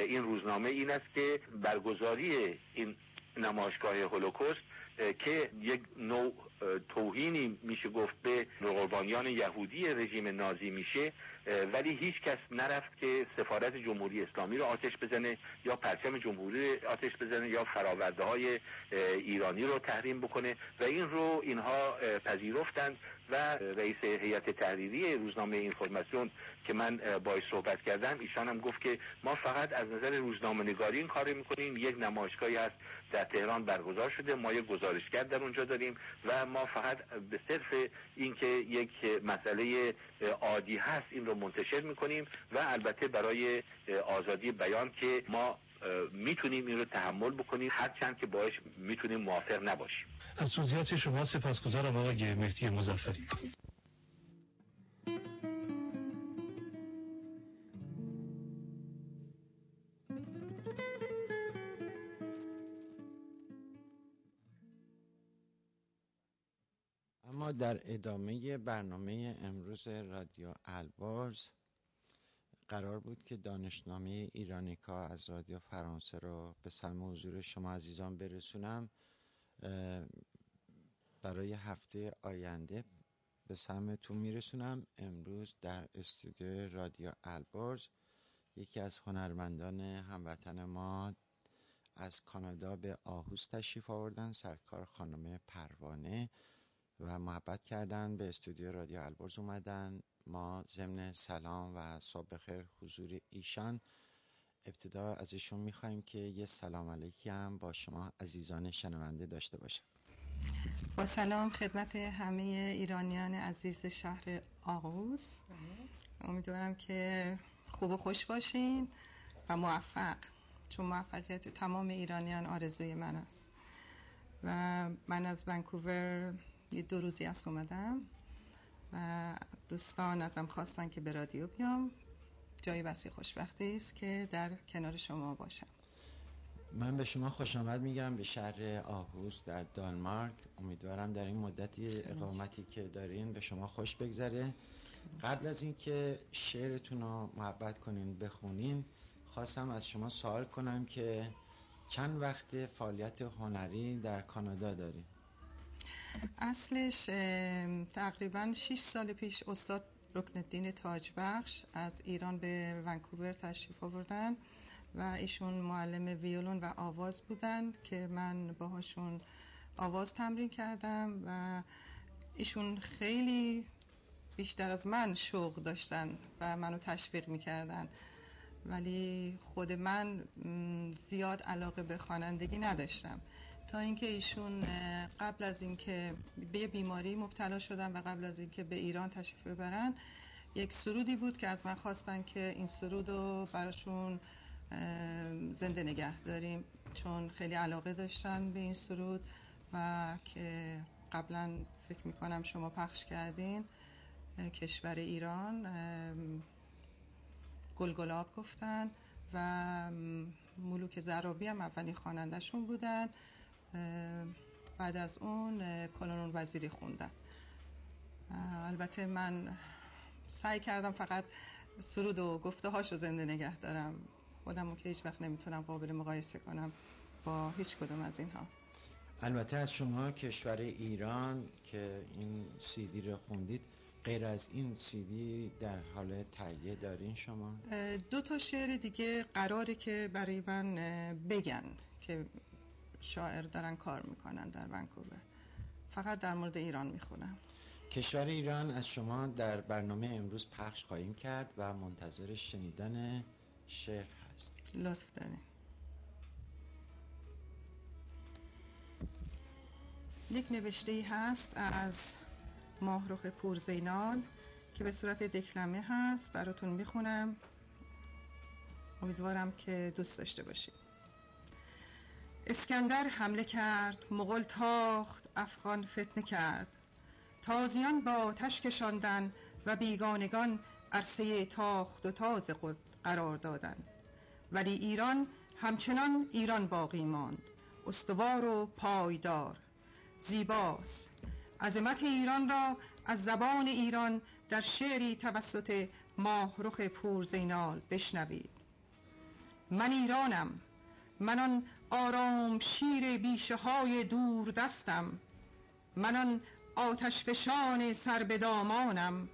این روزنامه این است که برگزاری این نمایشگاه هولوکوست که یک نوع توهینی میشه گفت به قربانیان یهودی رژیم نازی میشه ولی هیچ کس نرفت که سفارت جمهوری اسلامی رو آتش بزنه یا پرچم جمهوری آتش بزنه یا فراورده های ایرانی رو تحریم بکنه. و این رو اینها پذیرفتند. و رئیس هیئت تحریری روزنامه اینفورماسیون که من باش صحبت کردم ایشان هم گفت که ما فقط از نظر روزنامه نگاری این کار می‌کنیم یک نمایشگاهی هست در تهران برگزار شده ما یک گزارشگر در اونجا داریم و ما فقط به صرف اینکه یک مسئله عادی هست این رو منتشر می‌کنیم و البته برای آزادی بیان که ما می‌تونیم این رو تحمل بکنیم هرچند که باش می‌تونیم موافق نباشیم. از توضیحات شما سپاسگزارم آقای مهدی مزفری اما در ادامه برنامه امروز رادیو البارز قرار بود که دانشنامه ایرانیکا از رادیو فرانسه رو به سلم حضور شما عزیزان برسونم. برای هفته آینده به سمتون میرسونم. امروز در استودیو رادیو البرز یکی از هنرمندان هموطن ما از کانادا به آهوز تشریف آوردن سرکار خانم پروانه و محبت کردن به استودیو رادیو البرز اومدن. ما ضمن سلام و صبح خیر حضور ایشان ابتدا ازشون می‌خوایم که یه سلام علیکی هم با شما عزیزان شنونده داشته باشم. با سلام خدمت همه ایرانیان عزیز شهر آغوز. امیدوارم که خوب و خوش باشین و موفق چون موفقیت تمام ایرانیان آرزوی من است. و من از ونکوور یه دو روزی از اومدم و دوستان ازم خواستن که به رادیو بیام. جای وسیع خوشبختی است که در کنار شما باشم. من به شما خوش آمد میگم به شهر آهوز در دانمارک. امیدوارم در این مدتی اقامتی که دارین به شما خوش بگذره. قبل از اینکه شعرتون رو محبت کنین بخونین خواستم از شما سوال کنم که چند وقت فعالیت هنری در کانادا دارین؟ اصلش تقریبا 6 سال پیش استاد رکن الدین تاجبخش از ایران به ونکوور تشریف آوردن و ایشون معلم ویولون و آواز بودن که من باهاشون آواز تمرین کردم و ایشون خیلی بیشتر از من شوق داشتن و منو تشویق می‌کردن. ولی خود من زیاد علاقه به خوانندگی نداشتم. تا اینکه ایشون قبل از اینکه به بیماری مبتلا شدن و قبل از اینکه به ایران تشریف ببرن یک سرودی بود که از من خواستن که این سرود رو براشون زنده نگه داریم چون خیلی علاقه داشتن به این سرود و که قبلا فکر می‌کنم شما پخش کردین کشور ایران گلگلاب گفتن و ملوک زرابی هم اولین خوانندهشون بودن. بعد از اون کلونون وزیری خوندن البته من سعی کردم فقط سرود و گفته هاشو زنده نگه دارم. خودمو که هیچ وقت نمی‌تونم قابل مقایسه کنم با هیچ کدوم از اینها. البته از شما کشور ایران که این سیدی رو خوندید غیر از این سیدی در حال تهیه دارین شما؟ دو تا شعر دیگه قراره که برای من بگن که شاعر دارن کار می‌کنن در ونکوور. فقط در مورد ایران می‌خونم. کشور ایران از شما در برنامه امروز پخش خواهیم کرد و منتظر شنیدن شعر هست. لطف داریم یک نوشته ای هست از ماهروخ پورزینال که به صورت دکلمه هست. براتون می‌خونم. امیدوارم که دوست داشته باشید. اسکندر حمله کرد مغل تاخت افغان فتنه کرد. تازیان با آتش کشاندن و بیگانگان عرصه تاخت و تاز خود قرار دادند. ولی ایران همچنان ایران باقی ماند. استوار و پایدار. زیباست. عظمت ایران را از زبان ایران در شعری توسط ماهرخ پورزینال بشنوید. من ایرانم. من آرام شیر بیشه های دور دستم. من آن آتش فشان سر به دامانم.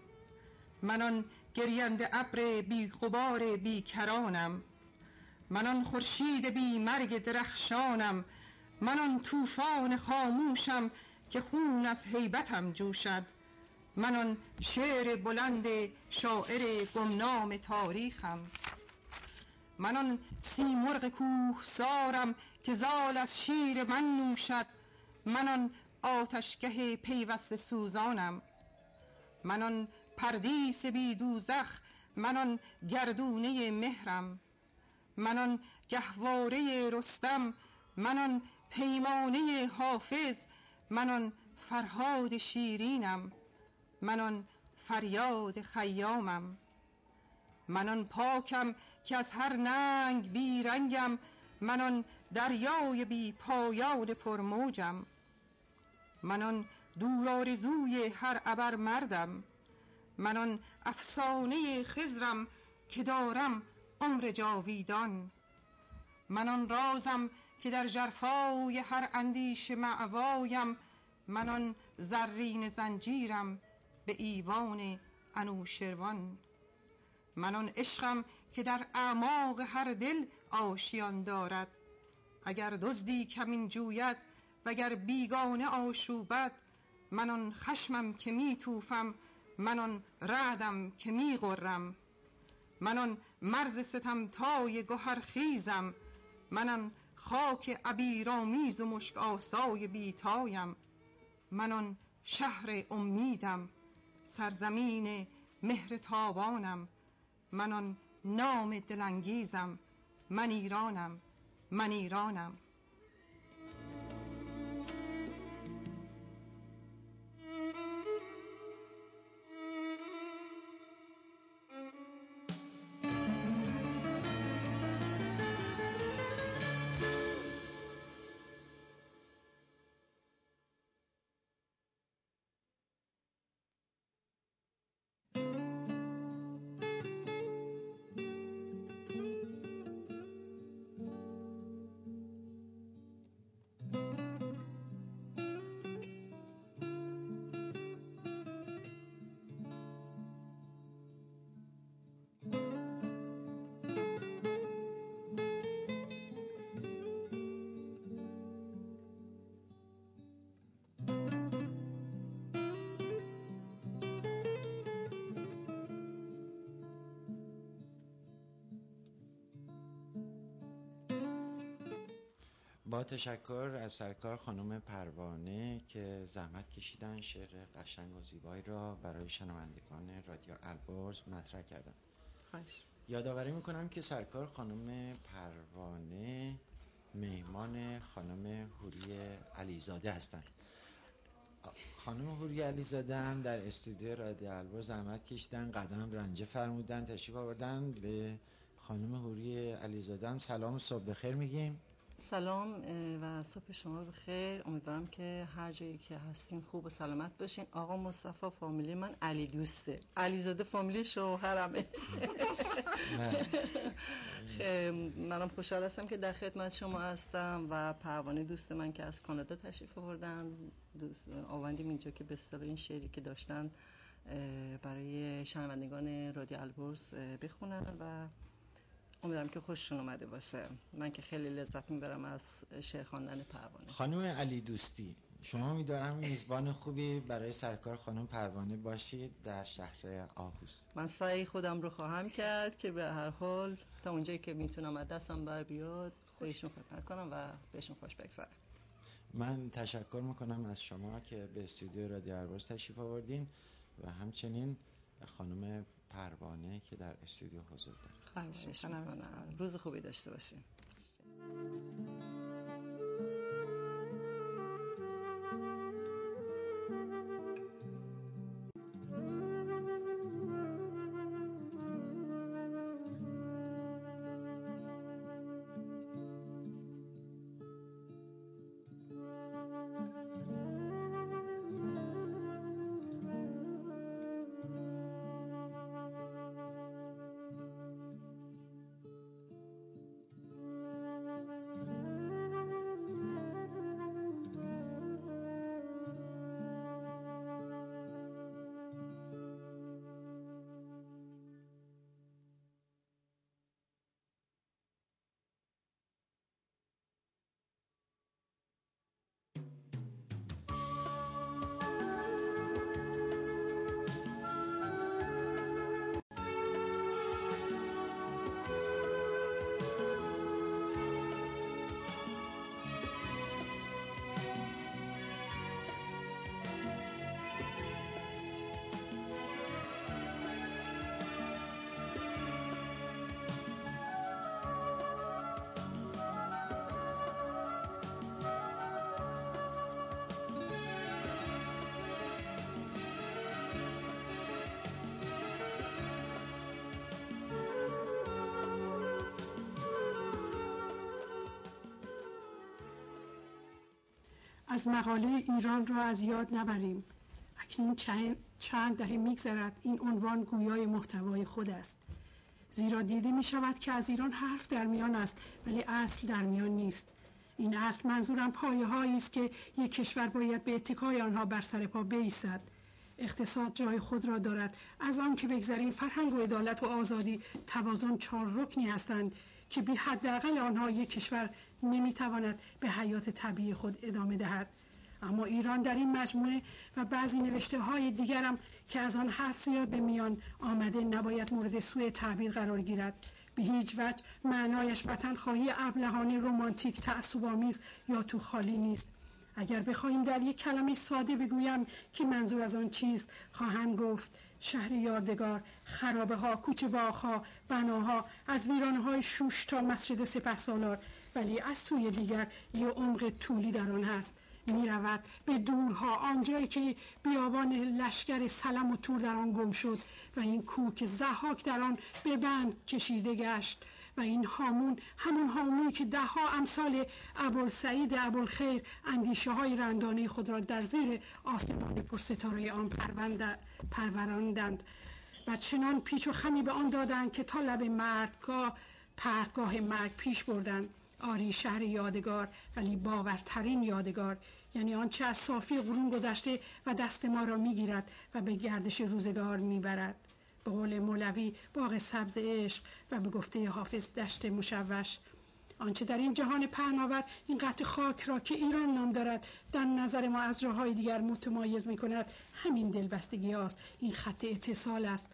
من آن گریند ابر بی غبار بی کرانم من آن خورشید بی مرگ درخشانم. من آن طوفان خاموشم که خون از حیبتم جوشد. من آن شعر بلند شاعر گمنام تاریخم. من آن سیمرغ کوه سارم که زال از شیر من نوشد. من آن آتشگه پیوست سوزانم. من آن پردیس بی دوزخ من آن گردونه مهرم. من آن گهواره رستم من آن پیمانه حافظ من آن فرهاد شیرینم. من آن فریاد خیامم. من آن پاکم که از هر ننگ بی رنگم من آن دریای بی پایان پرموجم. من آن دور آرزوی هر ابر مردم من آن افسانه خزرم که دارم عمر جاویدان. من آن رازم که در جرفای هر اندیش معوایم من آن زرین زنجیرم به ایوان انوشروان. من آن عشقم که در اعماق هر دل آشیان دارد. اگر دزدی کمین جوید وگر بیگانه آشوبد من آن خشمم که می توفم من آن رعدم که می غرم من آن مرز ستمتای گهر خیزم من آن خاک عبیرآمیز و مشک آسای بیتایم. من آن شهر امیدم سرزمین مهر تابانم. من آن نام دلانگیزم. من ایرانم. من ایرانم. با تشکر از سرکار خانم پروانه که زحمت کشیدن شعر قشنگ و زیبایی را برای شنوندگان رادیو البرز مطرح کردن. خواهش. یادآوری می‌کنم که سرکار خانم پروانه مهمان خانم هوری علیزاده هستند. خانم هوری علیزاده هم در استودیو رادیو البرز زحمت کشیدن قدم رنجه فرمودن تشریف آوردن. به خانم هوری علیزاده هم سلام و صبح بخیر میگیم. سلام و صبح شما بخیر. امیدوارم که هر جایی که هستین خوب و سلامت باشین. آقا مصطفی فامیلی من علی دوسته. علیزاده فامیلی شوهرمه. منم خوشحال هستم که در خدمت شما هستم و پروانه دوست من که از کانادا تشریف آوردن. دوست آوندیم اینجا که به این شعری که داشتن برای شنوندگان رادیو البرز بخونن و امیدوارم که خوششون اومده باشه. من که خیلی لذت می‌برم از شعر خواندن پروانه. خانم علی دوستی شما میدارم میزبان خوبی برای سرکار خانم پروانه باشید در شهر آهوست من سعی خودم رو خواهم کرد که به هر حال تا اونجایی که می‌تونم از دستم بر بیاد خودشون خدمت کنم و بهشون خوش بگذارم من تشکر می‌کنم از شما که به استودیو رادیو ارباز تشریف آوردین و همچنین خانم پروانه که در استودیو حضور دارد خواهش روز خوبی داشته باشین. از مقاله ایران را از یاد نبریم. اکنون چند دهه میگذرد این عنوان گویای محتوای خود است. زیرا دیده می شود که از ایران حرف در میان است ولی اصل در میان نیست. این اصل منظورم پایه هایی است که یک کشور باید به اتکای آنها بر سر پا بیستد. اقتصاد جای خود را دارد. از آن که بگذریم فرهنگ و عدالت و آزادی توازن چهار رکنی هستند. که بی حداقل آنها یک کشور نمی‌تواند به حیات طبیعی خود ادامه دهد. اما ایران در این مجموعه و بعضی نوشته های دیگرم که از آن حرف زیاد به میان آمده نباید مورد سوء تعبیر قرار گیرد. به هیچ وجه معنایش وطن خواهی ابلهانه رومانتیک تعصبآمیز یا تو خالی نیست. اگر بخواهیم در یک کلمه ساده بگویم که منظور از آن چیست خواهم گفت شهر یادگار خرابه ها کوچه ها بناها از ویرانه های شوش تا مسجد سپه سالار ولی از سوی دیگر یه عمق طولی در آن هست. می رود به دورها آنجایی که بیابان لشکر سلم و تور در آن گم شد و این کوه که زحاک در آن به بند کشیده گشت. و این هامون همون هامونی که ده ها امثال ابوالسعید ابوالخیر اندیشه های رندانه خود را در زیر آسمان پرستاره آن پروراندند. و چنان پیچ و خمی به آن دادند که تا لب مردگاه پرتگاه مرگ پیش بردند. آری شهر یادگار ولی باورترین یادگار. یعنی آنچه از صافی قرون گذشته و دست ما را می‌گیرد و به گردش روزگار می‌برد. به قول مولوی باغ سبز عشق و به گفته حافظ دشت مشوش. آنچه در این جهان پهناور این قطع خاک را که ایران نام دارد در نظر ما از راههای دیگر متمایز می کند همین دلبستگی است این خط اتصال است.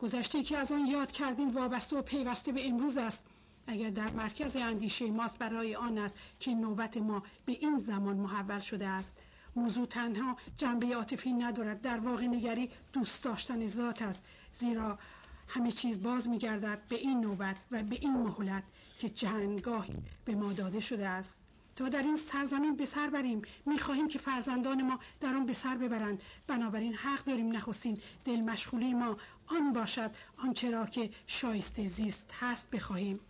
گذشته که از آن یاد کردیم وابسته و پیوسته به امروز است. اگر در مرکز اندیشه ماست برای آن است که نوبت ما به این زمان محول شده است. موضوع تنها جنبه عاطفی ندارد در واقع نگری دوست داشتن ذات است. زیرا همه چیز باز میگردد به این نوبت و به این مهلت که جنگاهی به ما داده شده است. تا در این سرزمین به سر بریم می‌خواهیم که فرزندان ما در آن به سر ببرند. بنابراین حق داریم نخستین دل مشغولی ما آن باشد آنچه را که شایسته زیست هست بخواهیم.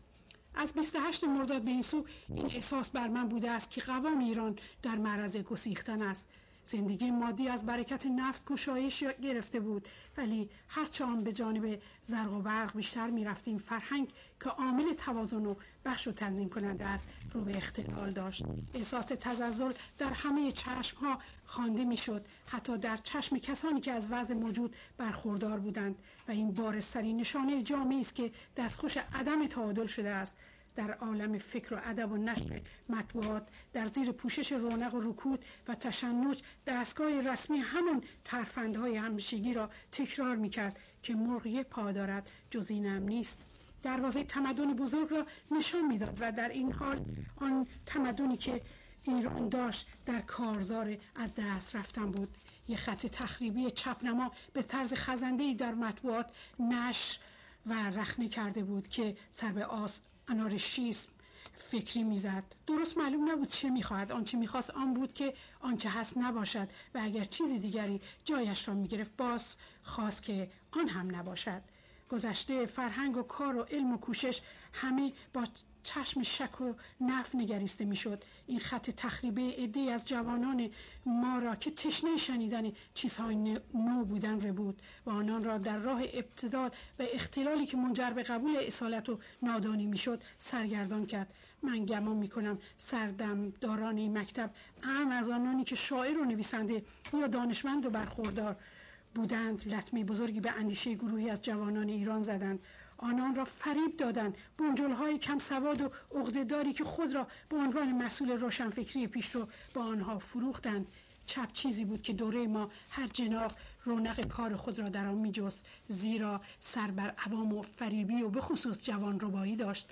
از 28 مرداد به این سو این احساس بر من بوده است که قوام ایران در معرض گسیختن است. زندگی مادی از برکت نفت گشایش گرفته بود. ولی هرچه آن به جانب زرق و برق بیشتر می رفتیم فرهنگ که عامل توازن و بخش و تنظیم کننده است رو به اختلال داشت. احساس تزلزل در همه چشم ها خوانده می شد حتی در چشم کسانی که از وضع موجود برخوردار بودند. و این بارسترین نشانه جامعی است که دستخوش عدم تعادل شده است. در عالم فکر و ادب و نشر مطبوعات در زیر پوشش رونق و رکود و تشنج دستگاه رسمی همون ترفندهای همیشگی را تکرار می‌کرد که مرغ پا دارد جز اینم نیست. دروازه تمدن بزرگ را نشان می‌داد و در این حال آن تمدنی که ایران داشت در کارزار از دست رفتن بود. یه خط تخریبی چپنما به طرز خزنده در مطبوعات نش و رخنه کرده بود که سر به آست انارشیسم فکری می‌زد. درست معلوم نبود چه می‌خواهد. آنچه می‌خواست آن بود که آنچه هست نباشد و اگر چیزی دیگری جایش را می‌گرفت باز خواست که آن هم نباشد. گذشته فرهنگ و کار و علم و کوشش همه با چشم شک و نف نگریسته می‌شد. این خط تخریبه عده از جوانان ما را که تشنه شنیدن چیزهای نو بودن رو بود و آنان را در راه ابتدال و اختلالی که منجر به قبول اصالت و نادانی می‌شد سرگردان کرد. من گمان می‌کنم سردم داران مکتب اهم از آنانی که شاعر و نویسنده یا دانشمند و برخوردار بودند لطمه بزرگی به اندیشه گروهی از جوانان ایران زدند. آنان را فریب دادند. های کم سواد و عقدهداری که خود را به عنوان مسئول روشنفکری پیشرو با آنها فروختند. چپ چیزی بود که دوره ما هر جناق رونق کار خود را در آن میجست زیرا سر بر عوام و فریبی و به خصوص جوان ربایی داشت.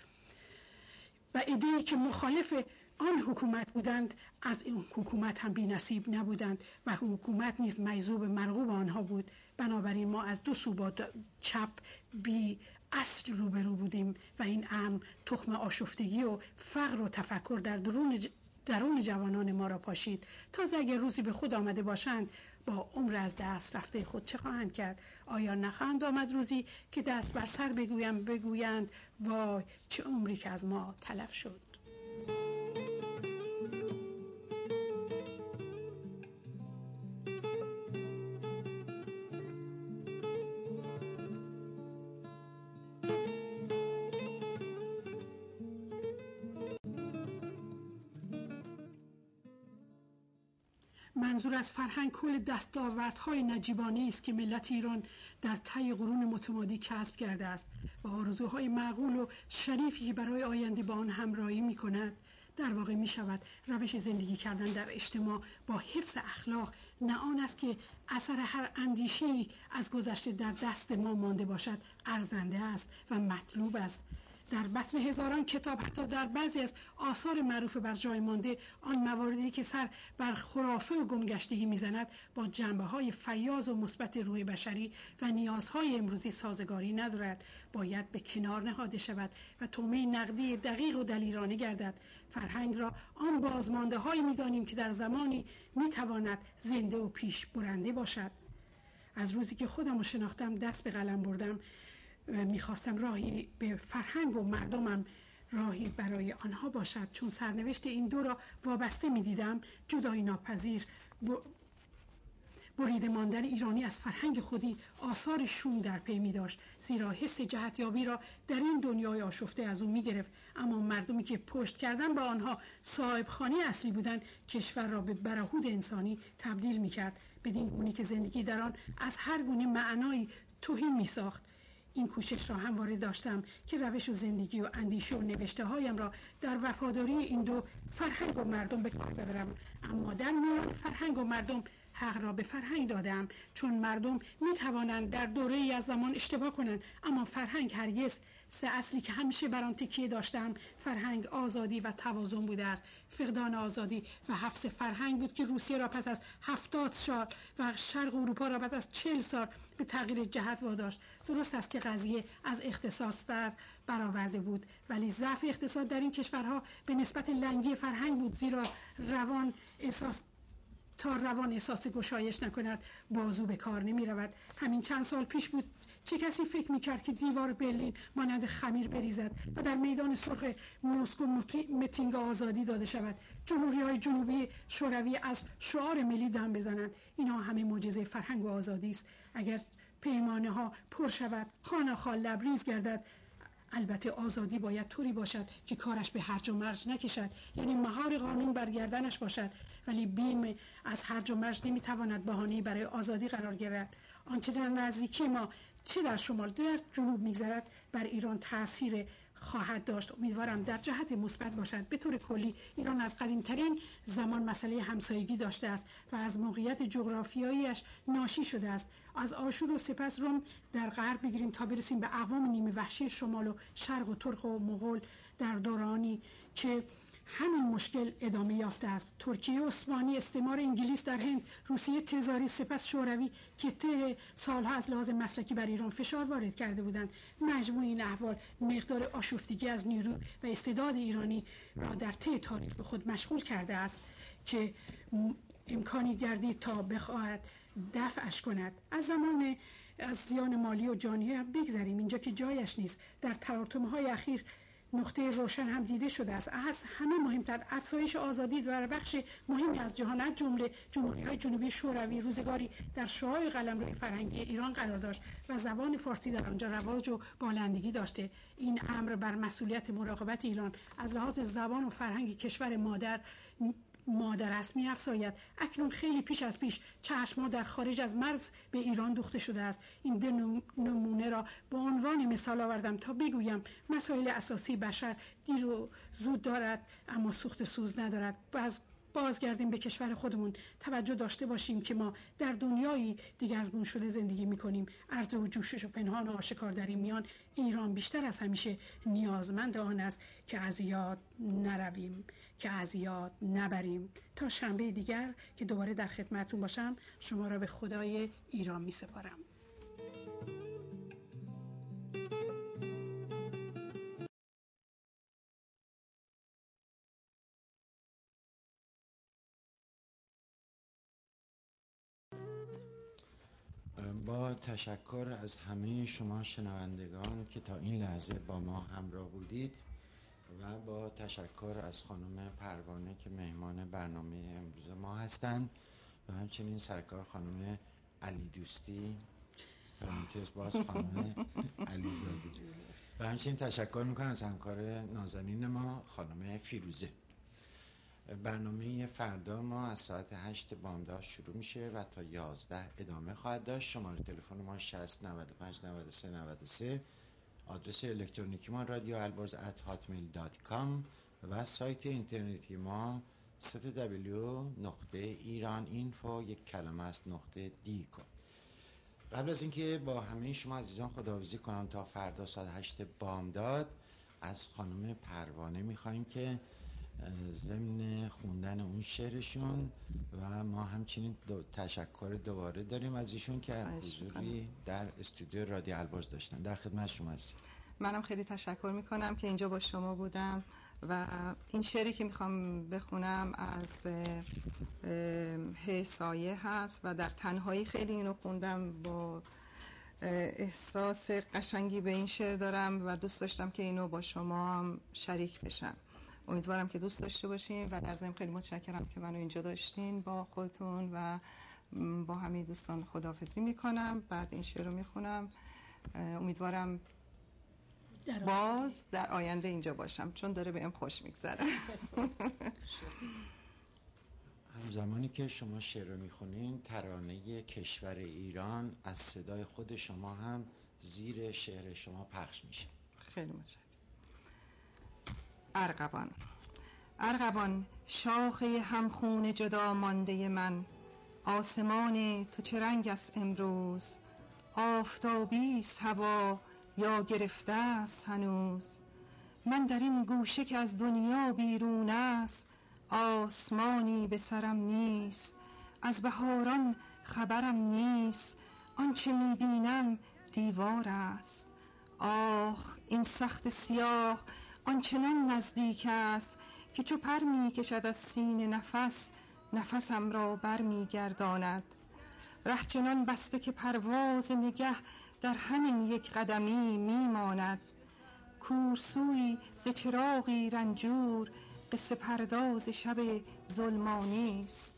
و ایده که مخالف آن حکومت بودند از این حکومت هم بی نصیب نبودند و حکومت نیز مجذوب مرغوب آنها بود. بنابراین ما از دو سو با چپ بی اصل روبرو بودیم و این امر تخم آشفتگی و فقر و تفکر در درون درون جوانان ما را پاشید. تازه اگر روزی به خود آمده باشند با عمر از دست رفته خود چه خواهند کرد؟ آیا نخواهند آمد روزی که دست بر سر بگویم بگویند وای چه عمری که از ما تلف شد؟ از فرهنگ کل دستاوردهای نجیبانه است که ملت ایران در طی قرون متمادی کسب کرده است و آرزوهای معقول و شریفی که برای آینده با آن همراهی می کند در واقع می شود روش زندگی کردن در اجتماع با حفظ اخلاق. نه آن است که اثر هر اندیشی از گذشته در دست ما مانده باشد ارزنده است و مطلوب است. در بطن هزاران کتاب حتی در بعضی از آثار معروف بر جای مانده آن مواردی که سر بر خرافه و گمگشتگی می‌زند با جنبه های فیاض و مثبت روح بشری و نیازهای امروزی سازگاری ندارد. باید به کنار نهاده شود و تومه نقدی دقیق و دلیرانه گردد. فرهنگ را آن بازمانده هایی می‌دانیم که در زمانی می‌تواند زنده و پیش برنده باشد. از روزی که خودم رو شناختم دست به قلم بردم. می‌خواستم راهی به فرهنگ و مردمم راهی برای آنها باشد چون سرنوشت این دو را وابسته می‌دیدم. جدای ناپذیر بریده ماندن ایرانی از فرهنگ خودی آثار شوم در پی می داشت زیرا حس جهتیابی را در این دنیای آشفته از او می گرفت اما مردمی که پشت کردن با آنها صاحب خانی اصلی بودند کشور را به برهود انسانی تبدیل می کرد بدین گونه که زندگی در آن از هر گونه معنایی توهین می ساخت این کوشش را همواره داشتم که روش و زندگی و اندیشه و نوشته هایم را در وفاداری این دو فرهنگ و مردم به کار ببرم. اما در میان فرهنگ و مردم حق را به فرهنگ دادم چون مردم می توانند در دوره ای از زمان اشتباه کنند. اما فرهنگ هرگز سه اصلی که همیشه بر آن تکیه داشتم فرهنگ آزادی و توازن بوده است. فقدان آزادی و حفظ فرهنگ بود که روسیه را پس از هفتاد سال و شرق اروپا را پس از چل سال به تغییر جهت واداشت. درست است که قضیه از اختصاص در برآورده بود ولی ضعف اقتصاد در این کشورها به نسبت لنگی فرهنگ بود زیرا روان احساس تا روان احساس گشایش نکند بازو به کار نمی رود همین چند سال پیش بود چه کسی فکر می کرد که دیوار برلین مانند خمیر بریزد و در میدان سرخ مسکو متینگ آزادی داده شود. جمهوری های جنوبی شوروی از شعار ملی دم بزنند. اینها همه معجزه فرهنگ و آزادی است. اگر پیمانه ها پر شود خانه لبریز گردد البته آزادی باید طوری باشد که کارش به هرج و مرج نکشد. یعنی مهار قانون برگردنش باشد. ولی بیم از هرج و مرج نمی‌تواند بهانه برای آزادی قرار گیرد آنچه در نزدیکی ما چه در شمال در جنوب میگذرد بر ایران تاثیر خواهد داشت. امیدوارم در جهت مثبت باشد. به طور کلی ایران از قدیمترین زمان مسئله همسایگی داشته است و از موقعیت جغرافیاییش ناشی شده است. از آشور و سپس روم در غرب بگیریم تا برسیم به اقوام نیمه وحشی شمال و شرق و ترک و مغول در دورانی که همین مشکل ادامه یافته است. ترکیه عثمانی استعمار انگلیس در هند روسیه تزاری سپس شوروی که طی سالها از لحاظ مسلکی بر ایران فشار وارد کرده بودند. مجموع این احوال مقدار آشفتگی از نیرو و استعداد ایرانی را در طی تاریخ به خود مشغول کرده است که امکانی گردید تا بخواهد دفعش کند. از زمان از زیان مالی و جانی بگذریم. اینجا که جایش نیست. در تلاطم های اخیر نقطه روشن هم دیده شده است. از همه مهمتر افزایش آزادی در بخش مهمی از جهان جمله جمهوری های جنوبی شوروی روزگاری در شعای قلمرو فرهنگی ایران قرار داشت و زبان فارسی در آنجا رواج و بالندگی داشته. این امر بر مسئولیت مراقبت ایران از لحاظ زبان و فرهنگ کشور مادر مادر است می افزاید اکنون خیلی پیش از پیش چشم در خارج از مرز به ایران دوخته شده است. این دو نمونه را به عنوان مثال آوردم تا بگویم مسائل اساسی بشر دیر و زود دارد اما سوخت سوز ندارد. باز بازگردیم به کشور خودمون. توجه داشته باشیم که ما در دنیایی دیگرگون شده زندگی می کنیم عرض و جوشش و پنهان و آشکار در این میان ایران بیشتر از همیشه نیازمند آن است که از یاد نرویم که از یاد نبریم. تا شنبه دیگر که دوباره در خدمتون باشم شما را به خدای ایران می سپارم با تشکر از همه شما شنوندگان که تا این لحظه با ما همراه بودید و با تشکر از خانم پروانه که مهمان برنامه امروز ما هستند و همچنین سرکار خانم علی دوستی فرانتس باز خانم علی زادی و همچنین تشکر می‌کنم از همکار نازنین ما خانم فیروزه. برنامه فردا ما از ساعت 8 بامداد شروع میشه و تا 11 ادامه خواهد داشت. شماره تلفن ما 60 95 93 93 آدرس الکترونیکی ما رادیو البرز ات hotmail.com و سایت اینترنتی ما www نقطه ایران اینفو یک کلمه است نقطه دیکو. قبل از اینکه با همه شما عزیزان خداحافظی کنم تا فردا ساعت 8 بامداد از خانم پروانه می‌خوایم که ضمن خوندن اون شعرشون و ما همچنین دو تشکر دوباره داریم از ایشون که حضوری در استودیو رادیو البرز داشتن. در خدمت شما هستیم. منم خیلی تشکر می‌کنم که اینجا با شما بودم و این شعری که می‌خوام بخونم از حسایه هست و در تنهایی خیلی اینو خوندم با احساس قشنگی به این شعر دارم و دوست داشتم که اینو با شما هم شریک بشم. امیدوارم که دوست داشته باشین و در ضمن خیلی متشکرم که منو اینجا داشتین با خودتون و با همه دوستان خداحافظی می‌کنم. بعد این شعر رو می‌خونم. امیدوارم باز در آینده اینجا باشم چون داره بهم خوش میگذره. هم زمانی که شما شعر رو می‌خونین ترانه کشور ایران از صدای خود شما هم زیر شعر شما پخش میشه. خیلی متشکرم. ارغوان. ارغوان شاخه همخون جدا مانده من. آسمان تو چه رنگ است امروز؟ آفتابی هوا یا گرفته است هنوز؟ من در این گوشه که از دنیا بیرون است آسمانی به سرم نیست. از بهاران خبرم نیست آنچه می‌بینم دیوار است. آه این سخت سیاه آنچنان نزدیک است که چو پر می کشد از سینه نفس نفسم را بر می گرداند رهچنان بسته که پرواز نگه در همین یک قدمی می ماند کورسوی ز چراغی رنجور قصه پرداز شب ظلمانی است.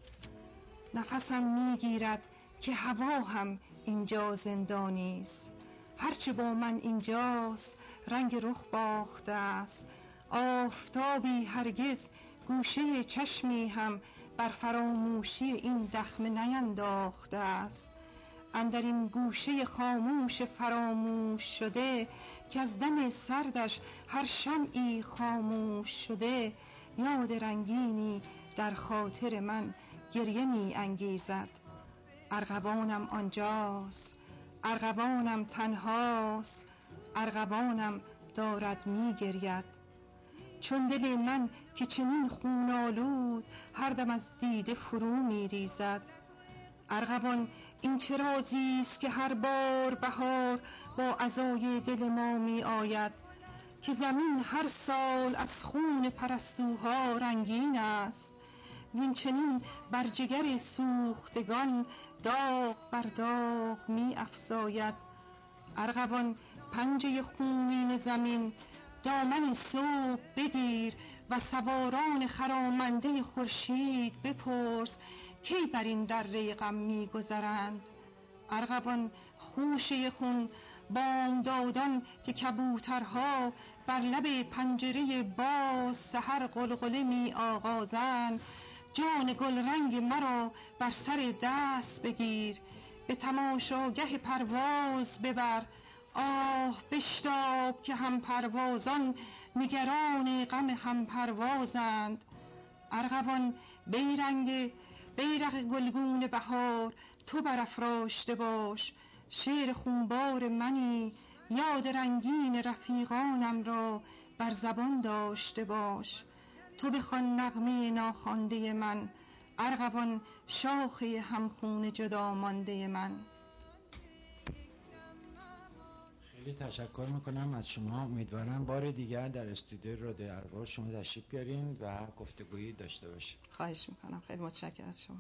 نفسم می‌گیرد که هوا هم اینجا زندانی است. هرچه با من اینجاست رنگ رخ باخته است. آفتابی هرگز گوشه چشمی هم بر فراموشی این دخمه نینداخته است. اندر این گوشه خاموش فراموش شده که از دم سردش هر شمعی خاموش شده یاد رنگینی در خاطر من گریه می انگیزد ارغوانم آنجاست ارغوانم تنهاست. ارغوانم دارد می گرید چون دل من که چنین خون آلود هر دم از دیده فرو می ریزد ارغوان این چه رازی است که هر بار بهار با عزای دل ما می آید که زمین هر سال از خون پرستوها رنگین است. وین چنین بر جگر سوختگان داغ بر داغ می افزاید ارغوان پنجه خونین زمین دامن صبح بگیر و سواران خرامنده خورشید بپرس کی بر این دره غم میگذرند. ارغوان خوشه خون بامدادان که کبوترها بر لب پنجره باز سحر قلقله می آغازند جان گل رنگ مرا بر سر دست بگیر به تماشاگه پرواز ببر. آه بشتاب که هم پروازان نگران غم هم پروازند ارغوان بیرنگ بیرق گلگون بهار تو برافراشته باش. شعر خونبار منی یاد رنگین رفیقانم را بر زبان داشته باش. تو بخوان نغمه ناخوانده من ارغوان شاخه همخون جدا مانده من. خیلی تشکر می‌کنم از شما. امیدوارم بار دیگر در استودیو رادیو ارباب شما تشریف بیارین و گفتگویی داشته باشیم خواهش می‌کنم. خیلی متشکرم از شما.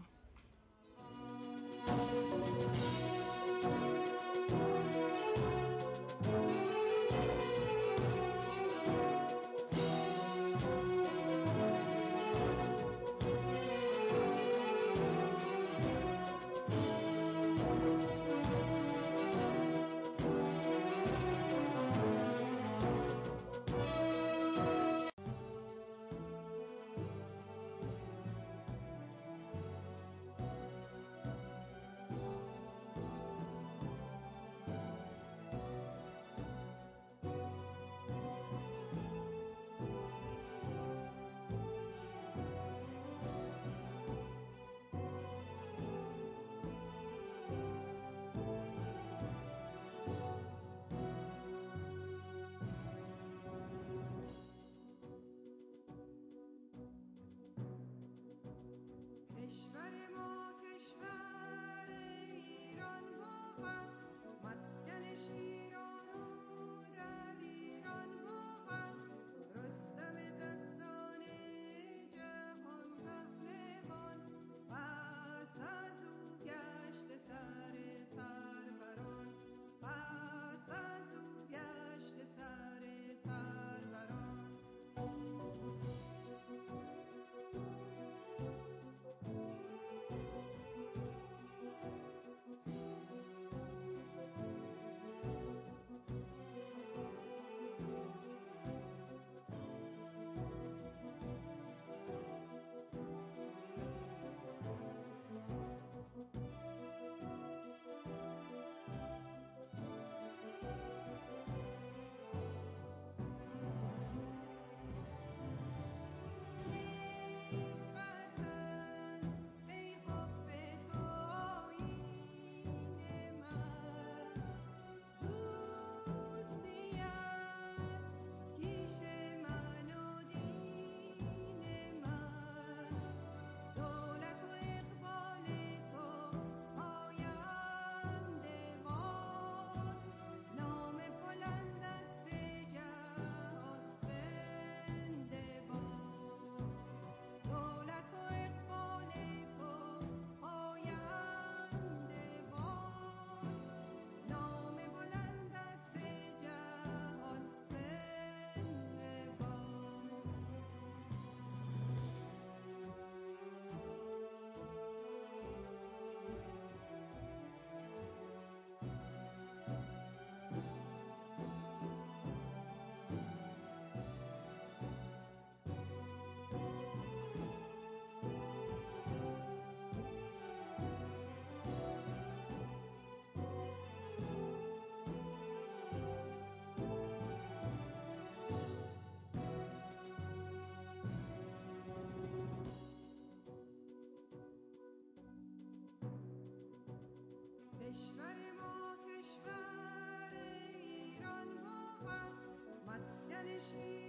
she